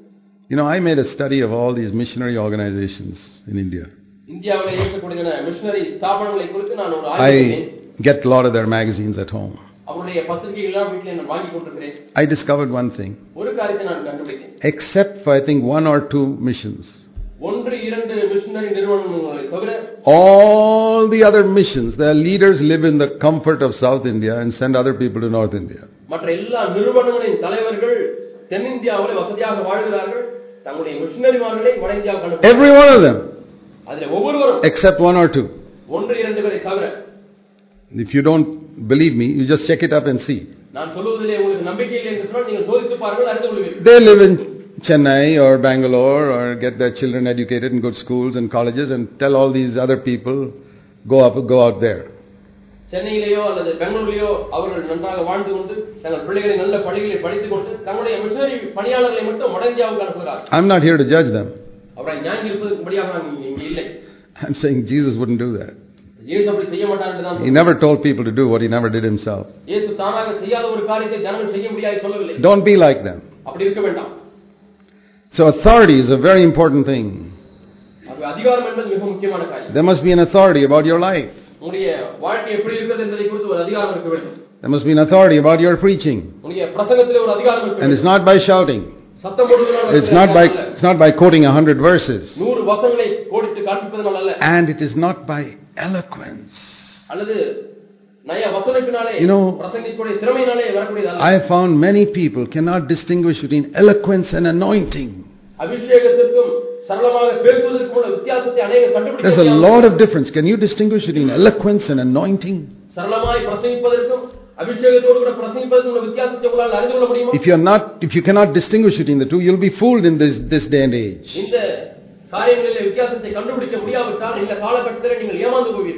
You know, I made a study of all these missionary organizations in India. இந்தியாவில் இருக்கக்கூடிய மிஷனரி ஸ்தாபனங்களை குறித்து நான் ஒரு ஆய்வு செய்தேன். I get a lot of their magazines at home. அவருடைய பத்திரிகைகள் எல்லாம் வீட்டில் நான் வாங்கி கொண்டிருக்கிறேன் I discovered one thing. ஒரு காரியத்தை நான் கண்டுபிடித்தேன் Except for, I think, one or two missions, ஒன்று இரண்டு மிஷனரி நிறுவனங்களை தவிர all the other missions, their leaders live in the comfort of South India and send other people to North India. மற்ற எல்லா நிறுவனங்களின் தலைவர்கள் தென்னிந்தியாவில் வசதியாக வாழ்கிறார்கள் Every one of them. Except one or two. If you don't believe me, you just check it up and see. They live in Chennai or Bangalore or get their children educated in good schools and colleges and tell all these other people, go up, go out there. சென்னையிலேயோ அல்லது பெங்களூரிலேயோ அவர்கள் நன்றாக வாழ்ந்து கொண்டு தங்கள் பிள்ளைகளை நல்ல பள்ளிகளில் படித்துக் கொண்டு தங்களுடைய மிஷனரி பணியாளர்களை மட்டும் வட இந்தியாவுக்கு அனுப்புகிறார் I'm not here to judge them. அவரை ஞாங்கி இருப்பதற்கும்படியாக நான் இங்கே இங்கே இல்லை I'm saying Jesus wouldn't do that. இயேசு அப்படி செய்ய மாட்டார் என்று தான் He never told people to do what he never did himself. இயேசு தானாக செய்யாத ஒரு காரியத்தை ஜனங்கள் செய்ய முடியாது சொல்லவில்லை Don't be like them. அப்படி இருக்க வேண்டாம் So authority is a very important thing. அது அதிகாரம் என்பது மிக முக்கியமான காரியம் There must be an authority about your life. உங்களுடைய வாழ்க்கை எப்படி இருக்கிறது என்பதை குறித்து ஒரு அதிகாரம் இருக்க வேண்டும் There must be an authority about your preaching. உங்களுடைய பிரசங்கத்திலே ஒரு அதிகாரம் இருக்க And it's வேண்டும் not by shouting. சத்தம் போடுவதனால் It's not by, it's not by quoting a hundred verses. நூறு வசனங்களை கோடிட்டு காண்பிப்பதனால் அல்ல And it is not by eloquence. அல்லது நய வசனத்தினாலே You know- பிரசங்கிக்கூடிய திறமையினாலே வரக்கூடியது அல்ல I have found many people cannot distinguish between eloquence and anointing. அபிஷேகத்திற்கும் there's a lot of difference. Can you distinguish between eloquence and anointing? If you are not, if you cannot distinguish between the two, you'll be fooled in this this day and age.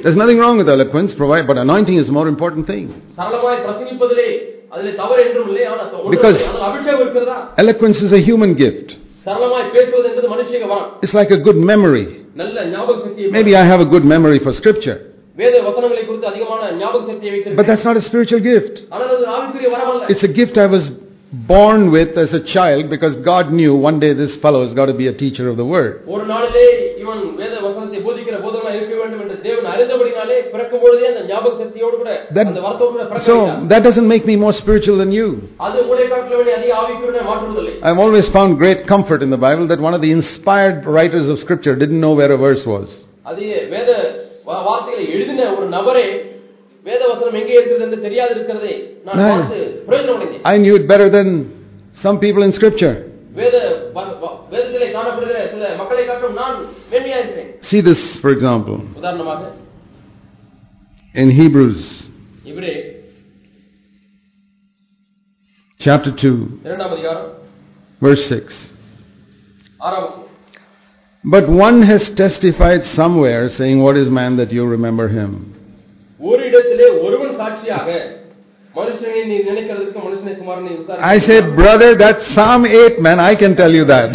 There's nothing wrong with eloquence, provide, but anointing is the more important thing. Because eloquence is a human gift. சரளமாய் பேசுவது என்பது மனுஷங்க வரம் It's like a good memory. நல்ல ஞாபக சக்தியை Maybe I have a good memory for scripture, வேத வசனங்களை குறித்து அதிகமான ஞாபக சக்தியை but வைத்திருக்கிறேன் that's not a spiritual gift. ஆனால் அது ஆவிக்குரிய வரம் அல்ல It's a gift I was born with as a child because God knew one day this fellow has got to be a teacher of the word. ஒரு நாளிலே இவன் வேத வசனத்தை போதிக்கிற போதனா இருக்க வேண்டும் என்று தேவன் அறிந்தபடினாலே பிறக்கும் பொழுதே அந்த ஞாபக சக்தியோடு கூட That- அந்த வரத்தோடு கூட பிறக்க So வைத்தார். that doesn't make me more spiritual than you. அது உங்களை காட்டில வேண்டிய அதிக ஆவிக்குரிய மாற்றுவதில்லை I've always found great comfort in the Bible that one of the inspired writers of scripture didn't know where a verse was. அது வேத வா- வார்த்தைகளை எழுதின ஒரு நபரே I knew it better than some people in scripture. See this, for example, in Hebrews, chapter 2, verse 6. But one has testified somewhere, saying, What is man that you remember him? ஒரு இடத்திலே ஒருவன் சாட்சியாக மனுஷனை நீ நினைக்கிறதுக்கு மனுஷனை குமாரனை விசாரிக்க I say, Brother, that's Psalm 8, man, I can tell you that.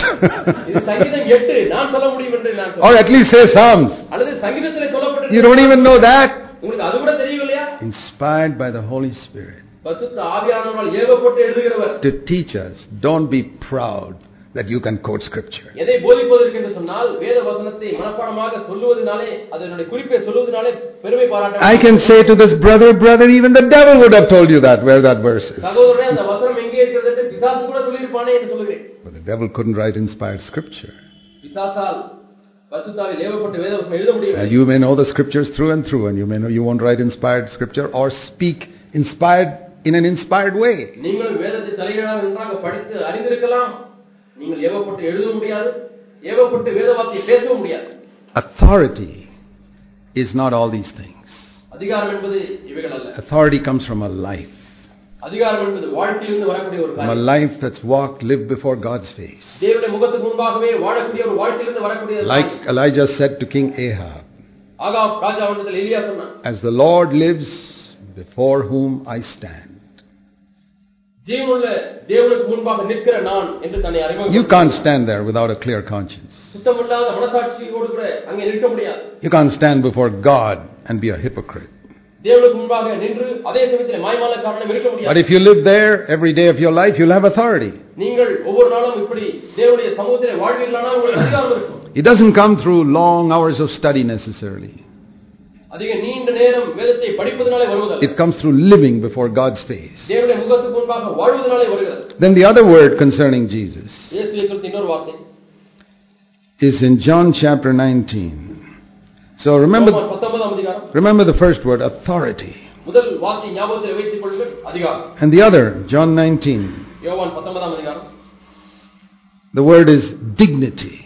இது சங்கீதம் எட்டு நான் சொல்ல முடியும் என்று நான் or சொல்றேன் at least say Psalms. அல்லது சங்கீதத்திலே சொல்லப்பட்டு You don't even know that. உங்களுக்கு அது கூட தெரியவில்லையா Inspired by the Holy Spirit பசுத்த ஆவியானவரால் ஏவப்பட்டு எழுதுகிறவர் to teach us. Don't be proud that you can quote scripture. எதை போதிப்பதற்கு என்று சொன்னால் வேத வசனத்தை மனப்பாடமாக சொல்லுவதனாலே அதனுடைய குறிப்பை சொல்லுவதனாலே பெருமை பாராட்ட I can say to this brother, brother, even the devil would have told you that, where that verse is. சகோதரனே அந்த வசனம் எங்கே இருக்கிறது என்று பிசாசு கூட சொல்லியிருப்பானே என்று சொல்லுகிறேன் But the devil couldn't write inspired scripture. பிசாசால் பசுத்தாவில் ஏவப்பட்ட வேத வசனம் எழுத Uh, முடியும் you may know the scriptures through and through, and you may know you won't write inspired scripture or speak inspired in an inspired way. நீங்கள் ஏவப்பட்டு எழுத முடியாது ஏவப்பட்டு வேத வார்த்தையை பேசவும் முடியாது Authority is not all these things. அதிகாரம் என்பது இவைகள் அல்ல Authority comes from a life, அதிகாரம் என்பது வாழ்க்கையிலிருந்து வரக்கூடிய ஒரு from a காரியம் life that's walked, lived before God's face. தேவனுடைய முகத்துக்கு முன்பாகவே வாழக்கூடிய ஒரு வாழ்க்கையிலிருந்து வரக்கூடிய ஒரு Like காரியம். Elijah said to King Ahab, Ahab ராஜாவிடத்தில் எலியா சொன்னான் As the Lord lives, before whom I stand. You can't stand there without a clear conscience. You can't stand before God and be a hypocrite. But if you live there every day of your life, you'll have authority. it doesn't come through long hours of study necessarily. It comes through living before God's face. Then the other word concerning Jesus is in John chapter 19. So remember, remember the first word, authority. And the other, John 19. The word is dignity.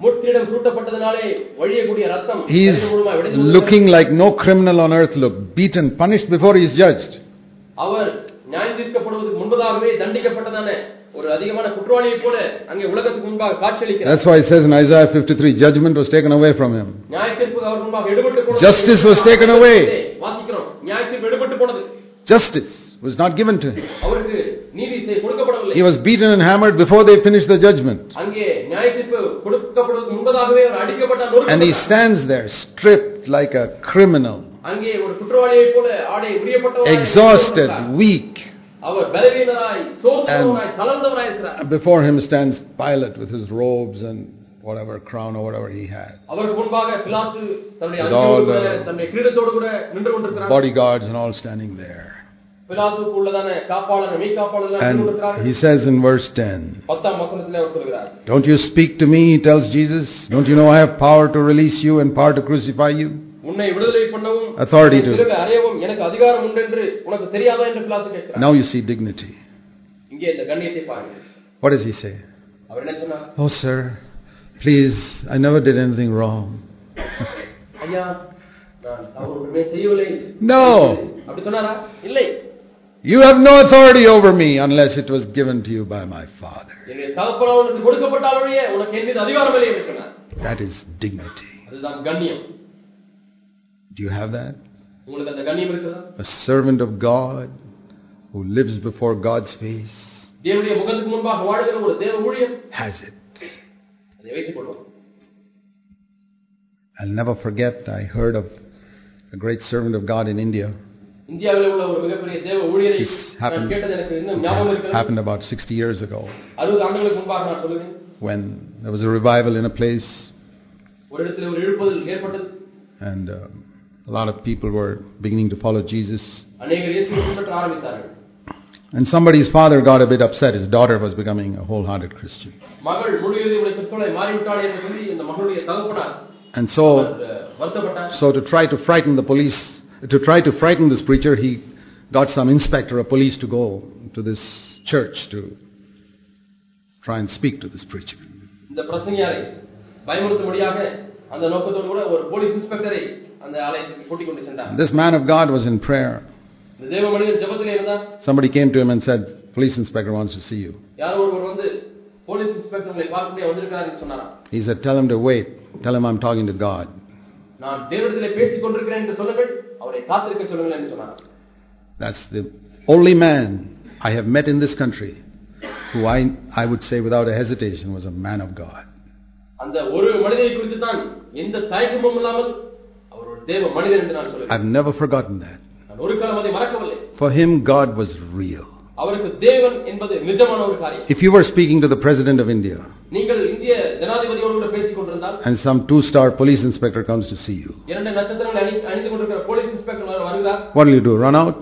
முற்றிடம் சூட்டப்பட்டதனாலே வழியக்கூடிய ரத்தம் He is சரீரம் முழுமாய் வடிந்து looking like no criminal on earth look, beaten, punished before he is judged. அவர் நியாயம் தீர்க்கப்படுவதற்கு முன்பதாகவே தண்டிக்கப்பட்டதான ஒரு அதிகமான குற்றவாளியை போல அங்கே உலகத்துக்கு முன்பாக காட்சியளிக்கிறார் That's why it says in Isaiah 53, judgment was taken away from him. நியாய தீர்ப்பு அவர் முன்பாக எடுபட்டு போனது Justice was taken away. வாசிக்கிறோம் நியாய தீர்ப்பு எடுபட்டு போனது Justice was not given to him. அவருக்கு நீதி செய்- கொடுக்கப்படவில்லை He was beaten and hammered before they finished the judgment. And he stands there stripped like a criminal. Exhausted, weak. And before him stands Pilate with his robes and whatever crown or whatever he had. With all the bodyguards and all standing there. And he says in verse 10, Don't you speak to me, he tells Jesus. Don't you know I have power to release you and power to crucify you? Authority to. Now you see dignity. What does he say? Oh, sir, please, I never did anything wrong. no! You have no authority over me unless it was given to you by my father. That is dignity. Do you have that? A servant of God who lives before God's face has it. I'll never forget, I heard of a great servant of God in India. This happened, happened about 60 years ago. when there was a revival in a place. and uh, a lot of people were beginning to follow Jesus. And somebody's father got a bit upset. His daughter was becoming a wholehearted Christian. And so, so to try to frighten the police, to try to frighten this preacher, he got some inspector of police to go to this church to try and speak to this preacher. இந்த பிரசங்கியாரை பயமுறுத்தும்படியாக அந்த நோக்கத்தோடு கூட ஒரு police இன்ஸ்பெக்டரை அந்த ஆலயத்துக்கு கூட்டிக் கொண்டு சென்றார் This man of God was in prayer. இந்த தேவ மனிதன் ஜெபத்திலே இருந்தார் Somebody came to him and said, Police inspector wants to see you. யாரோ ஒருவர் வந்து போலீஸ் இன்ஸ்பெக்டர் உங்களை பார்க்கக்கூடிய வந்திருக்கிறார் என்று சொன்னாராம் He said, Tell him to wait. Tell him I'm talking to God. நான் தேவனிடத்திலே பேசிக் கொண்டிருக்கிறேன் என்று சொல்லுங்கள் அவரை காத்திருக்க சொல்லுங்கள் என்று சொன்னார் That's the only man I have met in this country who I, I would say without a hesitation was a man of God. அந்த ஒரு மனிதனை குறித்து தான் எந்த தயக்கமும் இல்லாமல் அவர் ஒரு தேவ மனிதன் என்று நான் சொல்லுவேன் I've never forgotten that. நான் ஒரு காலம் அதை மறக்கவில்லை For him, God was real. அவருக்கு தேவன் என்பது நிஜமான ஒரு காரியம் If you were speaking to the President of India நீங்கள் இந்திய ஜனாதிபதியோடு கூட பேசிக் கொண்டிருந்தால் and some two star police inspector comes to see you, இரண்டு நட்சத்திரங்களை அணி அணிந்து கொண்டிருக்கிற போலீஸ் இன்ஸ்பெக்டர் வரு- வருகிறார் what will you do? Run out?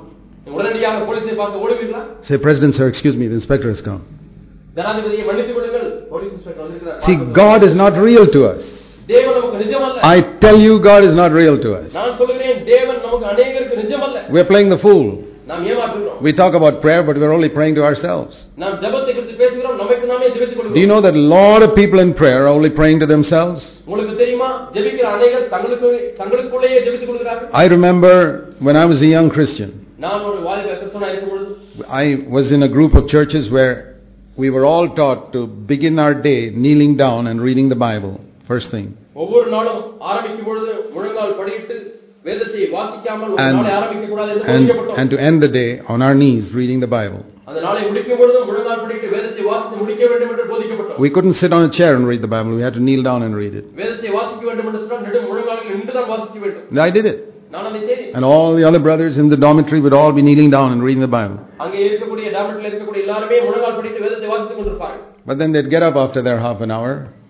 உடனடியாக போலீஸை பார்த்து ஓடுவீர்களா Say, President, sir, excuse me, the inspector has come. ஜனாதிபதியை மன்னித்துக் கொள்ளுங்கள் போலீஸ் இன்ஸ்பெக்டர் வந்திருக்கிறார் See, பார்த்து God is not real to us. தேவன் நமக்கு நிஜமல்ல I tell you, God is not real to us. நான் சொல்கிறேன் தேவன் நமக்கு அநேகருக்கு நிஜமல்ல We're playing the fool. நாம் ஏமாற்றுகிறோம் We talk about prayer, but we're only praying to ourselves. நாம் ஜெபத்தை குறித்து பேசுகிறோம் நமக்கு நாமே ஜெபித்துக் Do you கொள்கிறோம் know that a lot of people in prayer are only praying to themselves? உங்களுக்கு தெரியுமா ஜெபிக்கிற அநேகர் தங்களுக்கு தங்களுக்குள்ளேயே ஜெபித்துக் கொள்கிறார்கள் I remember when I was a young Christian, நான் ஒரு வாலிப கிறிஸ்தவனா இருக்கும் பொழுது I was in a group of churches where we were all taught to begin our day kneeling down and reading the Bible, first thing. ஒவ்வொரு நாளும் ஆரம்பிக்கும் பொழுது முழங்கால் படியிட்டு வேதத்தை வாசிக்காமல் ஒரு and, and, and to end the day on our knees reading the Bible. We couldn't sit on a chair and read the Bible. We had to kneel down and read it. And I did it. And all the other brothers in the dormitory would all be kneeling down and reading the Bible. But then they'd get up after their half an hour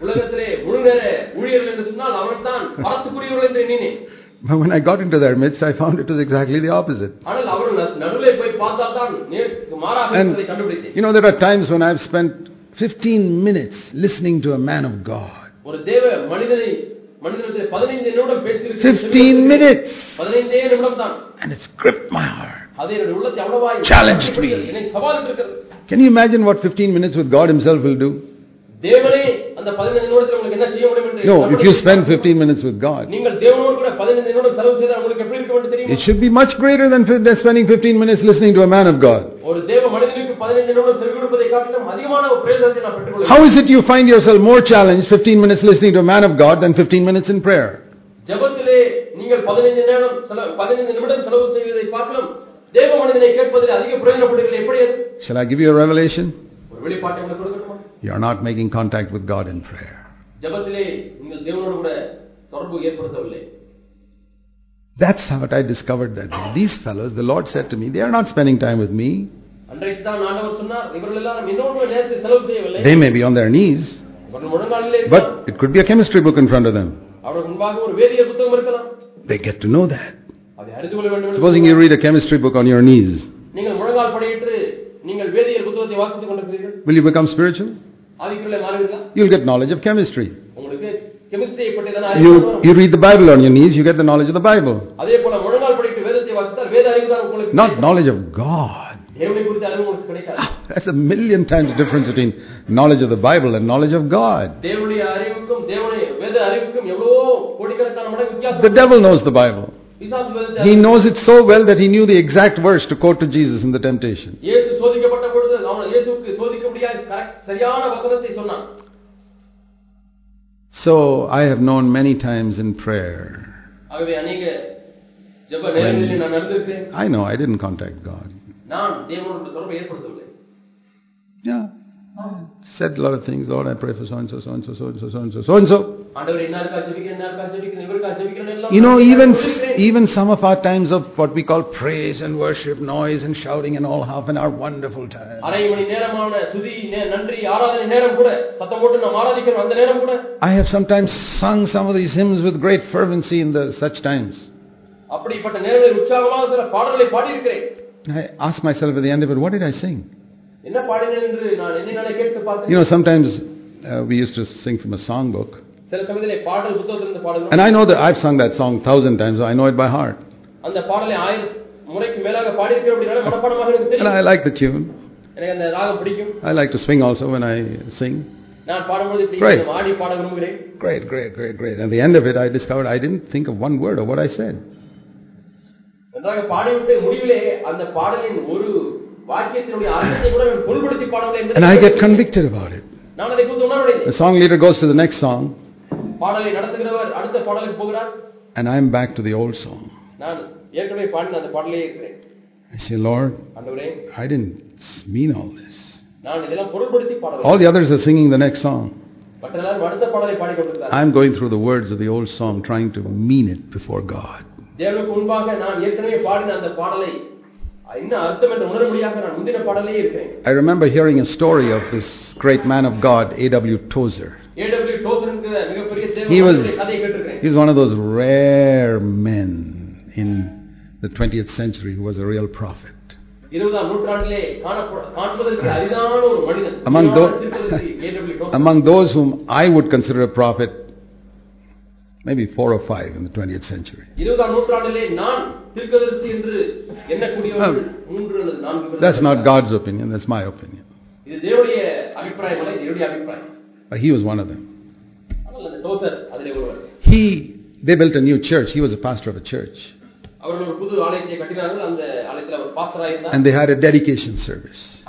உலகத்திலே முழு நேர ஊழியர்கள் என்று சொன்னால் அவர்கள் தான் பரத்துக்குரியவர்கள் என்று எண்ணினேன் But when I got into their midst, I found it was exactly the opposite. ஆனால் அவர்கள் ந- நடுவிலே போய் பார்த்தால் தான் நேருக்கு மாறாக And இருப்பதை கண்டுபிடித்தேன் you know, there are times when I've spent 15 minutes listening to a man of God. ஒரு தேவ மனிதனை மனிதனிடத்தில் பதினைந்து நிமிடம் 15 பேசி minutes! பதினைந்தே நிமிடம் தான் And it's gripped my heart. அது என்னுடைய உள்ளத்தை அவ்வளவாய் Challenged me. என்னை சவாலிட்டு இருக்கிறது Can you imagine what 15 minutes with God Himself will do? தேவனே அந்த பதினைந்து நிமிடத்தில் உங்களுக்கு என்ன செய்ய முடியும் என்று No, if you கற்பனை spend செய்து 15 minutes with God, நீங்கள் தேவனோடு கூட பதினைந்து நிமிடம் செலவு செய்தால் உங்களுக்கு எப்படி இருக்கும் என்று தெரியுமா it should be much greater than fi- than spending 15 minutes listening to a man of God. ஒரு தேவ மனிதனுக்கு பதினைந்து நிமிடம் செவி கொடுப்பதை காட்டிலும் அதிகமான ஒரு பிரயோஜனத்தை நான் பெற்றுக்கொள்ள How is it you find yourself more challenged 15 minutes listening to a man of God than 15 minutes in prayer? ஜெபத்திலே நீங்கள் பதினைந்து நேரம் செலவு பதினைந்து நிமிடம் செலவு செய்வதை காட்டிலும் தேவ மனிதனை கேட்பதில் அதிக பிரயோஜனப்படுகிறது எப்படி அது Shall I give you a revelation? ஒரு வெளிப்பாட்டை உங்களுக்கு கொடுக்கட்டுமா You are not making contact with God in prayer. That's what I discovered that day. These fellows, the Lord said to me, they are not spending time with me. They may be on their knees, but it could be a chemistry book in front of them. They get to know that. Supposing you read a chemistry book on your knees, will you become spiritual? You'll get knowledge of chemistry. You, you read the Bible on your knees, you get the knowledge of the Bible. Not knowledge of God. Ah, that's a million times difference between knowledge of the Bible and knowledge of God. The devil knows the Bible. He knows it so well that he knew the exact verse to quote to Jesus in the temptation. இயேசு சோதிக்கப்பட்ட பொழுது அவன் இயேசுவுக்கு சோதிக்க முடியாத correct- சரியான வசனத்தை சொன்னான் So I have known many times in prayer. ஆகவே அநேக ஜெப நேரங்களில் நான் நடந்திருக்கிறேன் I know I didn't contact God. நான் தேவனோட தொடர்பை ஏற்படுத்தவில்லை Yeah. said a lot of things. Lord, I pray for so and so, so and so, so and so, so and so, so and so. You know, even even some of our times of what we call praise and worship, noise and shouting and all half an hour wonderful time. I have sometimes sung some of these hymns with great fervency in the such times. I ask myself at the end of it, what did I sing? You know, sometimes uh, we used to sing from a songbook. சில சமயத்திலே பாடல் புத்தகத்திலிருந்து பாடுவோம் And I know that I've sung that song thousand times, so I know it by heart. அந்த பாடலை ஆயிரம் முறைக்கு மேலாக பாடியிருக்கிறேன் அப்படினால மனப்பாடமாக எனக்கு And தெரியும் I like the tune. எனக்கு அந்த ராகம் பிடிக்கும் I like to swing also when I sing. நான் பாடும்போது இப்படி Right. கொஞ்சம் ஆடி பாட விரும்புகிறேன் Great, great, great, great. At the end of it, I discovered I didn't think of one word of what I said. நன்றாக பாடிவிட்டு முடிவிலே அந்த பாடலின் ஒரு and I get convicted about it. The song leader goes to the next song. And I'm back to the old song. I say, Lord, I didn't mean all this. All the others are singing the next song. I'm going through the words of the old song, trying to mean it before God. I remember hearing a story of this great man of God, A.W. Tozer. He was, he was one of those rare men in the 20th century who was a real prophet. among, those, among those whom I would consider a prophet, maybe four or five in the 20th century. Oh. That's not God's opinion, that's my opinion. But he was one of them. He, they built a new church, he was a pastor of a church. And they had a dedication service.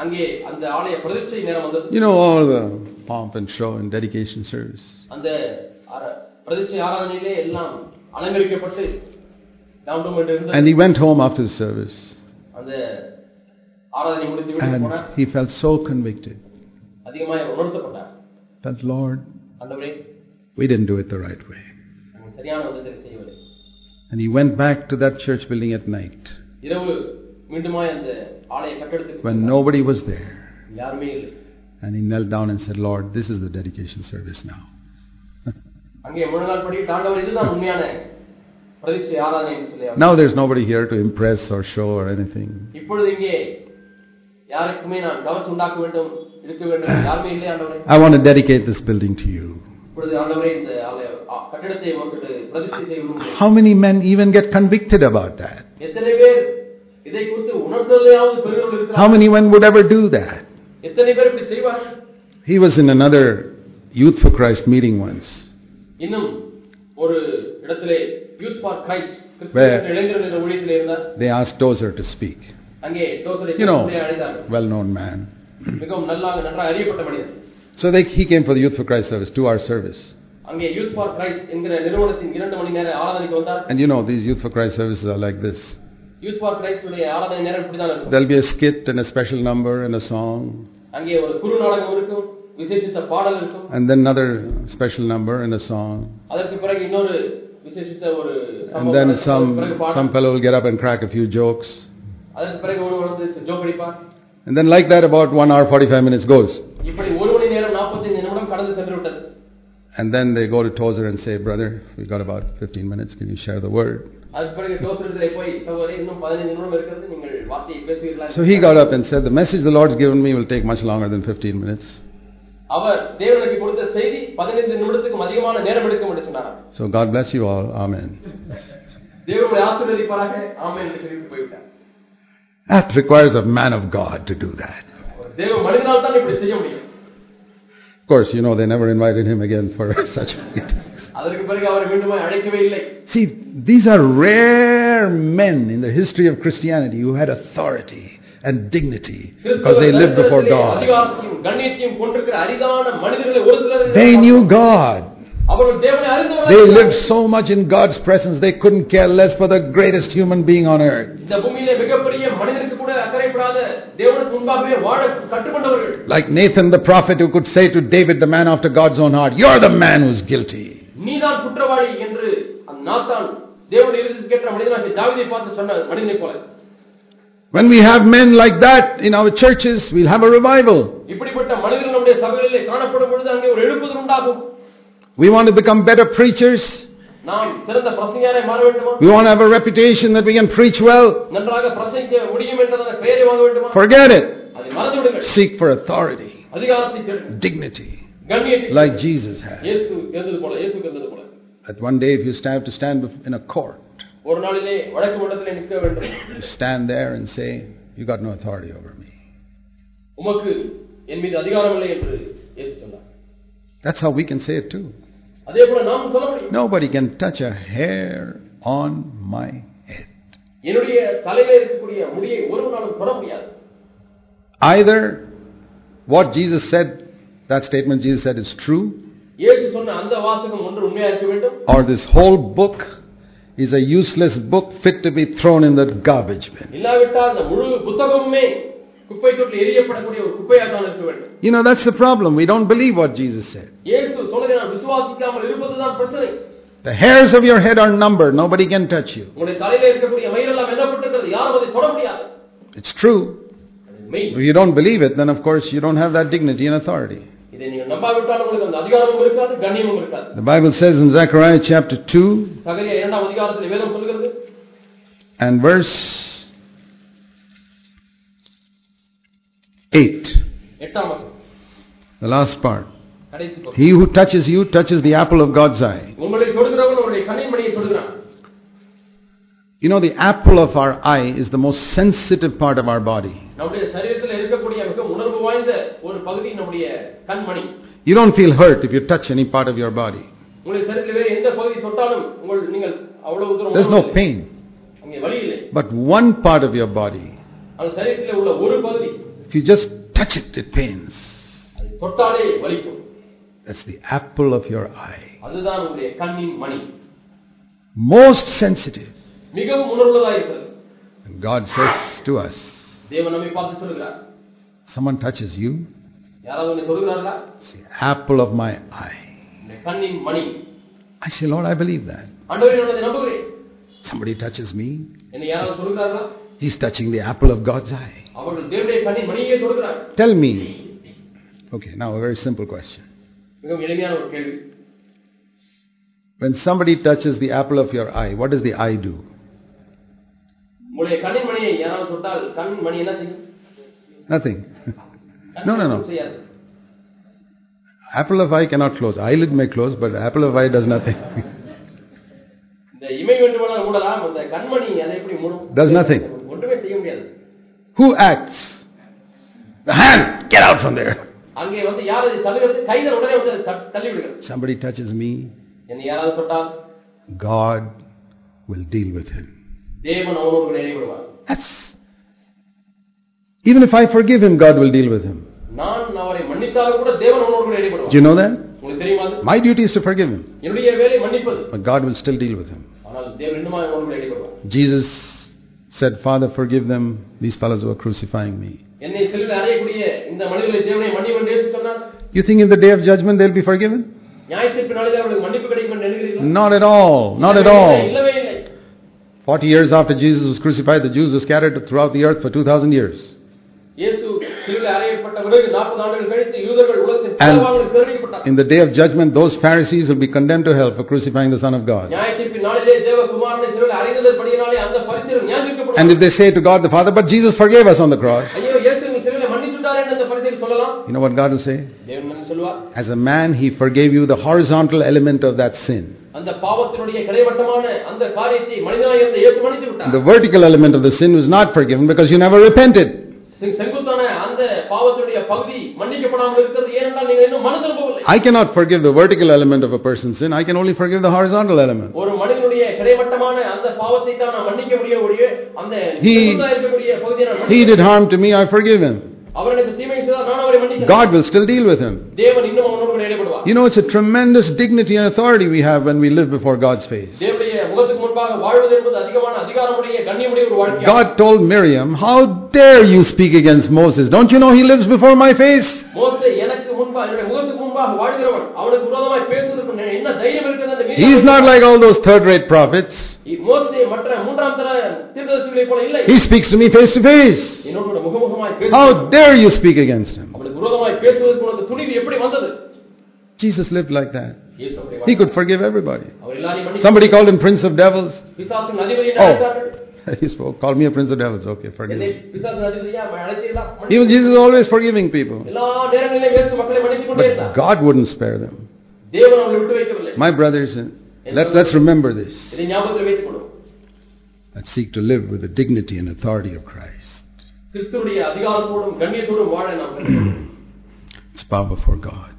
You know all the pomp and show and dedication service. அந்த அர- பிரதிஷ்டை ஆராதனையிலே எல்லாம் அலங்கரிக்கப்பட்டு தாண்டும் என்று இருந்தது And he went home after the service. அந்த ஆராதனை முடித்து விட்டு போனார் And he felt so convicted. அதிகமாக உணர்த்தப்பட்டார் Felt, Lord, ஆண்டவரே we didn't do it the right way. நாங்கள் சரியான விதத்தை செய்யவில்லை And he went back to that church building at night இரவு மீண்டுமாய் அந்த ஆலய கட்டடத்துக்கு when சென்றார். nobody was there. யாருமே இல்லை And he knelt down and said, Lord, this is the dedication service now. அங்கே முழங்கால் படிட்டு ஆண்டவர் இதுதான் உண்மையான பிரதிஷ்டை ஆராதனை என்று சொல்லி அவர் Now there's nobody here to impress or show or anything. இப்பொழுது இங்கே யாருக்குமே நான் கவர்ச்சி உண்டாக்க வேண்டும் இருக்க வேண்டும் யாருமே இல்லை ஆண்டவரே I want to dedicate this building to you. இப்பொழுது ஆண்டவரே இந்த ஆலய ஆ, கட்டிடத்தை உமக்கு பிரதிஷ்டை செய்ய விரும்புகிறேன் How many men even get convicted about that? எத்தனை பேர் இதை குறித்து உணர்ந்ததையாவது பெருகள் How இருக்கிறார் many men would ever do that? எத்தனை பேர் இப்படி செய்வார் He was in another Youth for Christ meeting once. இன்னும் ஒரு இடத்திலே யூத் ஃபார் கிரைஸ்ட் Where? கிறிஸ்துவ இளைஞர்கள் என்ற ஊழியத்திலே இருந்தார் They asked Tozer to speak. அங்கே டோசரை You know, அழைத்தார்கள் well known man. மிகவும் நல்லாக நன்றாக அறியப்பட்ட மனிதர் So they, he came for the Youth for Christ service, two hour service. அங்கே யூத் ஃபார் கிரைஸ்ட் என்கிற நிறுவனத்தின் இரண்டு மணி நேர ஆராதனைக்கு வந்தார் And you know, these Youth for Christ services are like this youth for கிரைஸ்டுடைய ஆராதனை நேரம் இப்படிதான் இருக்கும் there'll be a skit and a special number and a song, அங்கே ஒரு குறு நாடகம் இருக்கும் விசேஷித்த பாடல் இருக்கும் And then another special number in a song. And then some, some fellow will get up and crack a few jokes. And then like that about 1 hour 45 minutes goes. And then they go to Tozer and say, Brother, we got about 15 minutes, can you share the word? So he got up and said, The message the Lord's given me will take much longer than 15 minutes. அவர் தேவனுக்கு கொடுத்த செய்தி பதினைந்து நிமிடத்துக்கும் அதிகமான நேரம் எடுக்கும் என்று சொன்னார் So God bless you all. Amen. தேவனுடைய ஆசீர்வதிப்பாராக ஆமென் என்று சொல்லிட்டு போய்விட்டார் That requires a man of God to do that. ஒரு தேவ மனிதனால் தான் இப்படி செய்ய முடியும் Of course, you know, they never invited him again for such meetings. அதற்கு பிறகு அவர் மீண்டும் அழைக்கவே இல்லை See, these are rare men in the history of Christianity who had authority and dignity because they lived before God. They knew God. They lived so much in God's presence, they couldn't care less for the greatest human being on earth. Like Nathan the prophet, who could say to David, the man after God's own heart, You're the man who's guilty. When we have men like that in our churches, we'll have a revival. We want to become better preachers. We want to have a reputation that we can preach well. Forget it. Seek for authority, dignity, like Jesus had. At one day, if you stand to stand in a court, ஒரு நாளிலே வடக்கு மண்டலத்திலே நிற்க வேண்டும் you stand there and say, You got no authority over me. உமக்கு என் மீது அதிகாரம் இல்லை என்று இயேசு சொன்னார் That's how we can say it too. அதே போல நாம் சொல்ல முடியும் Nobody can touch a hair on my head. என்னுடைய தலையில இருக்கக்கூடிய முடியை ஒரு நாளும் தொட முடியாது Either what Jesus said, that statement Jesus said is true, இயேசு சொன்ன அந்த வாசகம் ஒன்று உண்மையா இருக்க வேண்டும் or this whole book is a useless book fit to be thrown in that garbage bin. You know, that's the problem. We don't believe what Jesus said. The hairs of your head are numbered. Nobody can touch you. It's true. If you don't believe it, then of course you don't have that dignity and authority. The Bible says in Zechariah chapter 2 and verse 8, the last part. He who touches you touches the apple of God's eye. You know, the apple of our eye is the most sensitive part of our body. You don't feel hurt if you touch any part of your body. There's no pain. But one part of your body, if you just touch it, it pains. That's the apple of your eye. Most sensitive. மிகவும் உணர்வுள்ளதா இருக்கிறது And God says to us, தேவன் நம்மை பார்த்து சொல்லுகிறார் someone touches you, யாராவது உன்னை சொல்லுகிறார்களா it's the apple of my eye. உன்னுடைய கண்ணின் மணி I say, Lord, I believe that. ஆண்டவரே நான் அதை நம்புகிறேன் Somebody touches me, என்னை யாராவது சொல்லுகிறார்களா he's touching the apple of God's eye. அவர்கள் தேவனுடைய கண்ணின் மணியே தொடுகிறார்கள் Tell me. Okay, now a very simple question. மிகவும் எளிமையான ஒரு கேள்வி When somebody touches the apple of your eye, what does the eye do? உங்களுடைய கண்ணின் மணியை யாராவது தொட்டால் கண் மணி என்ன செய்யும் Nothing. கண் No, no, no. செய்யாது Apple of eye cannot close. Eyelid may close, but apple of eye does nothing. இந்த இமை வேண்டுமானால் மூடலாம் அந்த கண்மணி அதை எப்படி மூடும் Does nothing. ஒன்றுமே செய்ய முடியாது Who acts? The hand! Get out from there! அங்கே வந்து யார் அதை தள்ளுகிறது கைகள் உடனே வந்து அதை தட்- தள்ளி விடுகிறது Somebody touches me, என்னை யாராவது தொட்டால் God will deal with him. தேவன் அவனோடு இடைபடுவார் That's. Even if I forgive him, God will deal with him. நான் அவரை மன்னித்தாலும் கூட தேவன் அவனோடு Do இடைபடுவார் you know that? உங்களுக்கு தெரியுமா அது? My duty is to forgive him, என்னுடைய வேலை மன்னிப்பது but God will still deal with him. ஆனால் தேவன் இன்னுமா அவனோடு இடைபடுவார் Jesus said, Father, forgive them, these fellows who are crucifying me. என்னை செல்வில் அறையக்கூடிய இந்த மனிதர்களை தேவனை மன்னிப்பு என்று இயேசு சொன்னார் You think in the day of judgment they'll be forgiven? நியாயத்திற்கு நாளில் அவர்களுக்கு மன்னிப்பு கிடைக்கும் என்று எண்ணுகிறீர்களா Not at all. Not at all. 40 years after Jesus was crucified, the Jews were scattered throughout the earth for 2,000 years. And in the day of judgment, those Pharisees will be condemned to hell for crucifying the Son of God. And if they say to God the Father, But Jesus forgave us on the cross, you know what God will say? As a man, He forgave you the horizontal element of that sin. The vertical element of the sin was not forgiven because you never repented. I cannot forgive the vertical element of a person's sin. I can only forgive the horizontal element. He, he did harm to me, I forgive him. God will still deal with him. You know, it's a tremendous dignity and authority we have when we live before God's face. God told Miriam, How dare you speak against Moses? Don't you know he lives before my face? He is not like all those third rate prophets. He speaks to me face to face. How dare you speak against him? Jesus lived like that. He could forgive everybody. Somebody called him Prince of Devils. Oh, he spoke, call me a prince of devils. Okay, forgive me. Even Jesus is always forgiving people. But God wouldn't spare them. My brothers, uh, let, let's remember this. Let's seek to live with the dignity and authority of Christ. it's bow before God.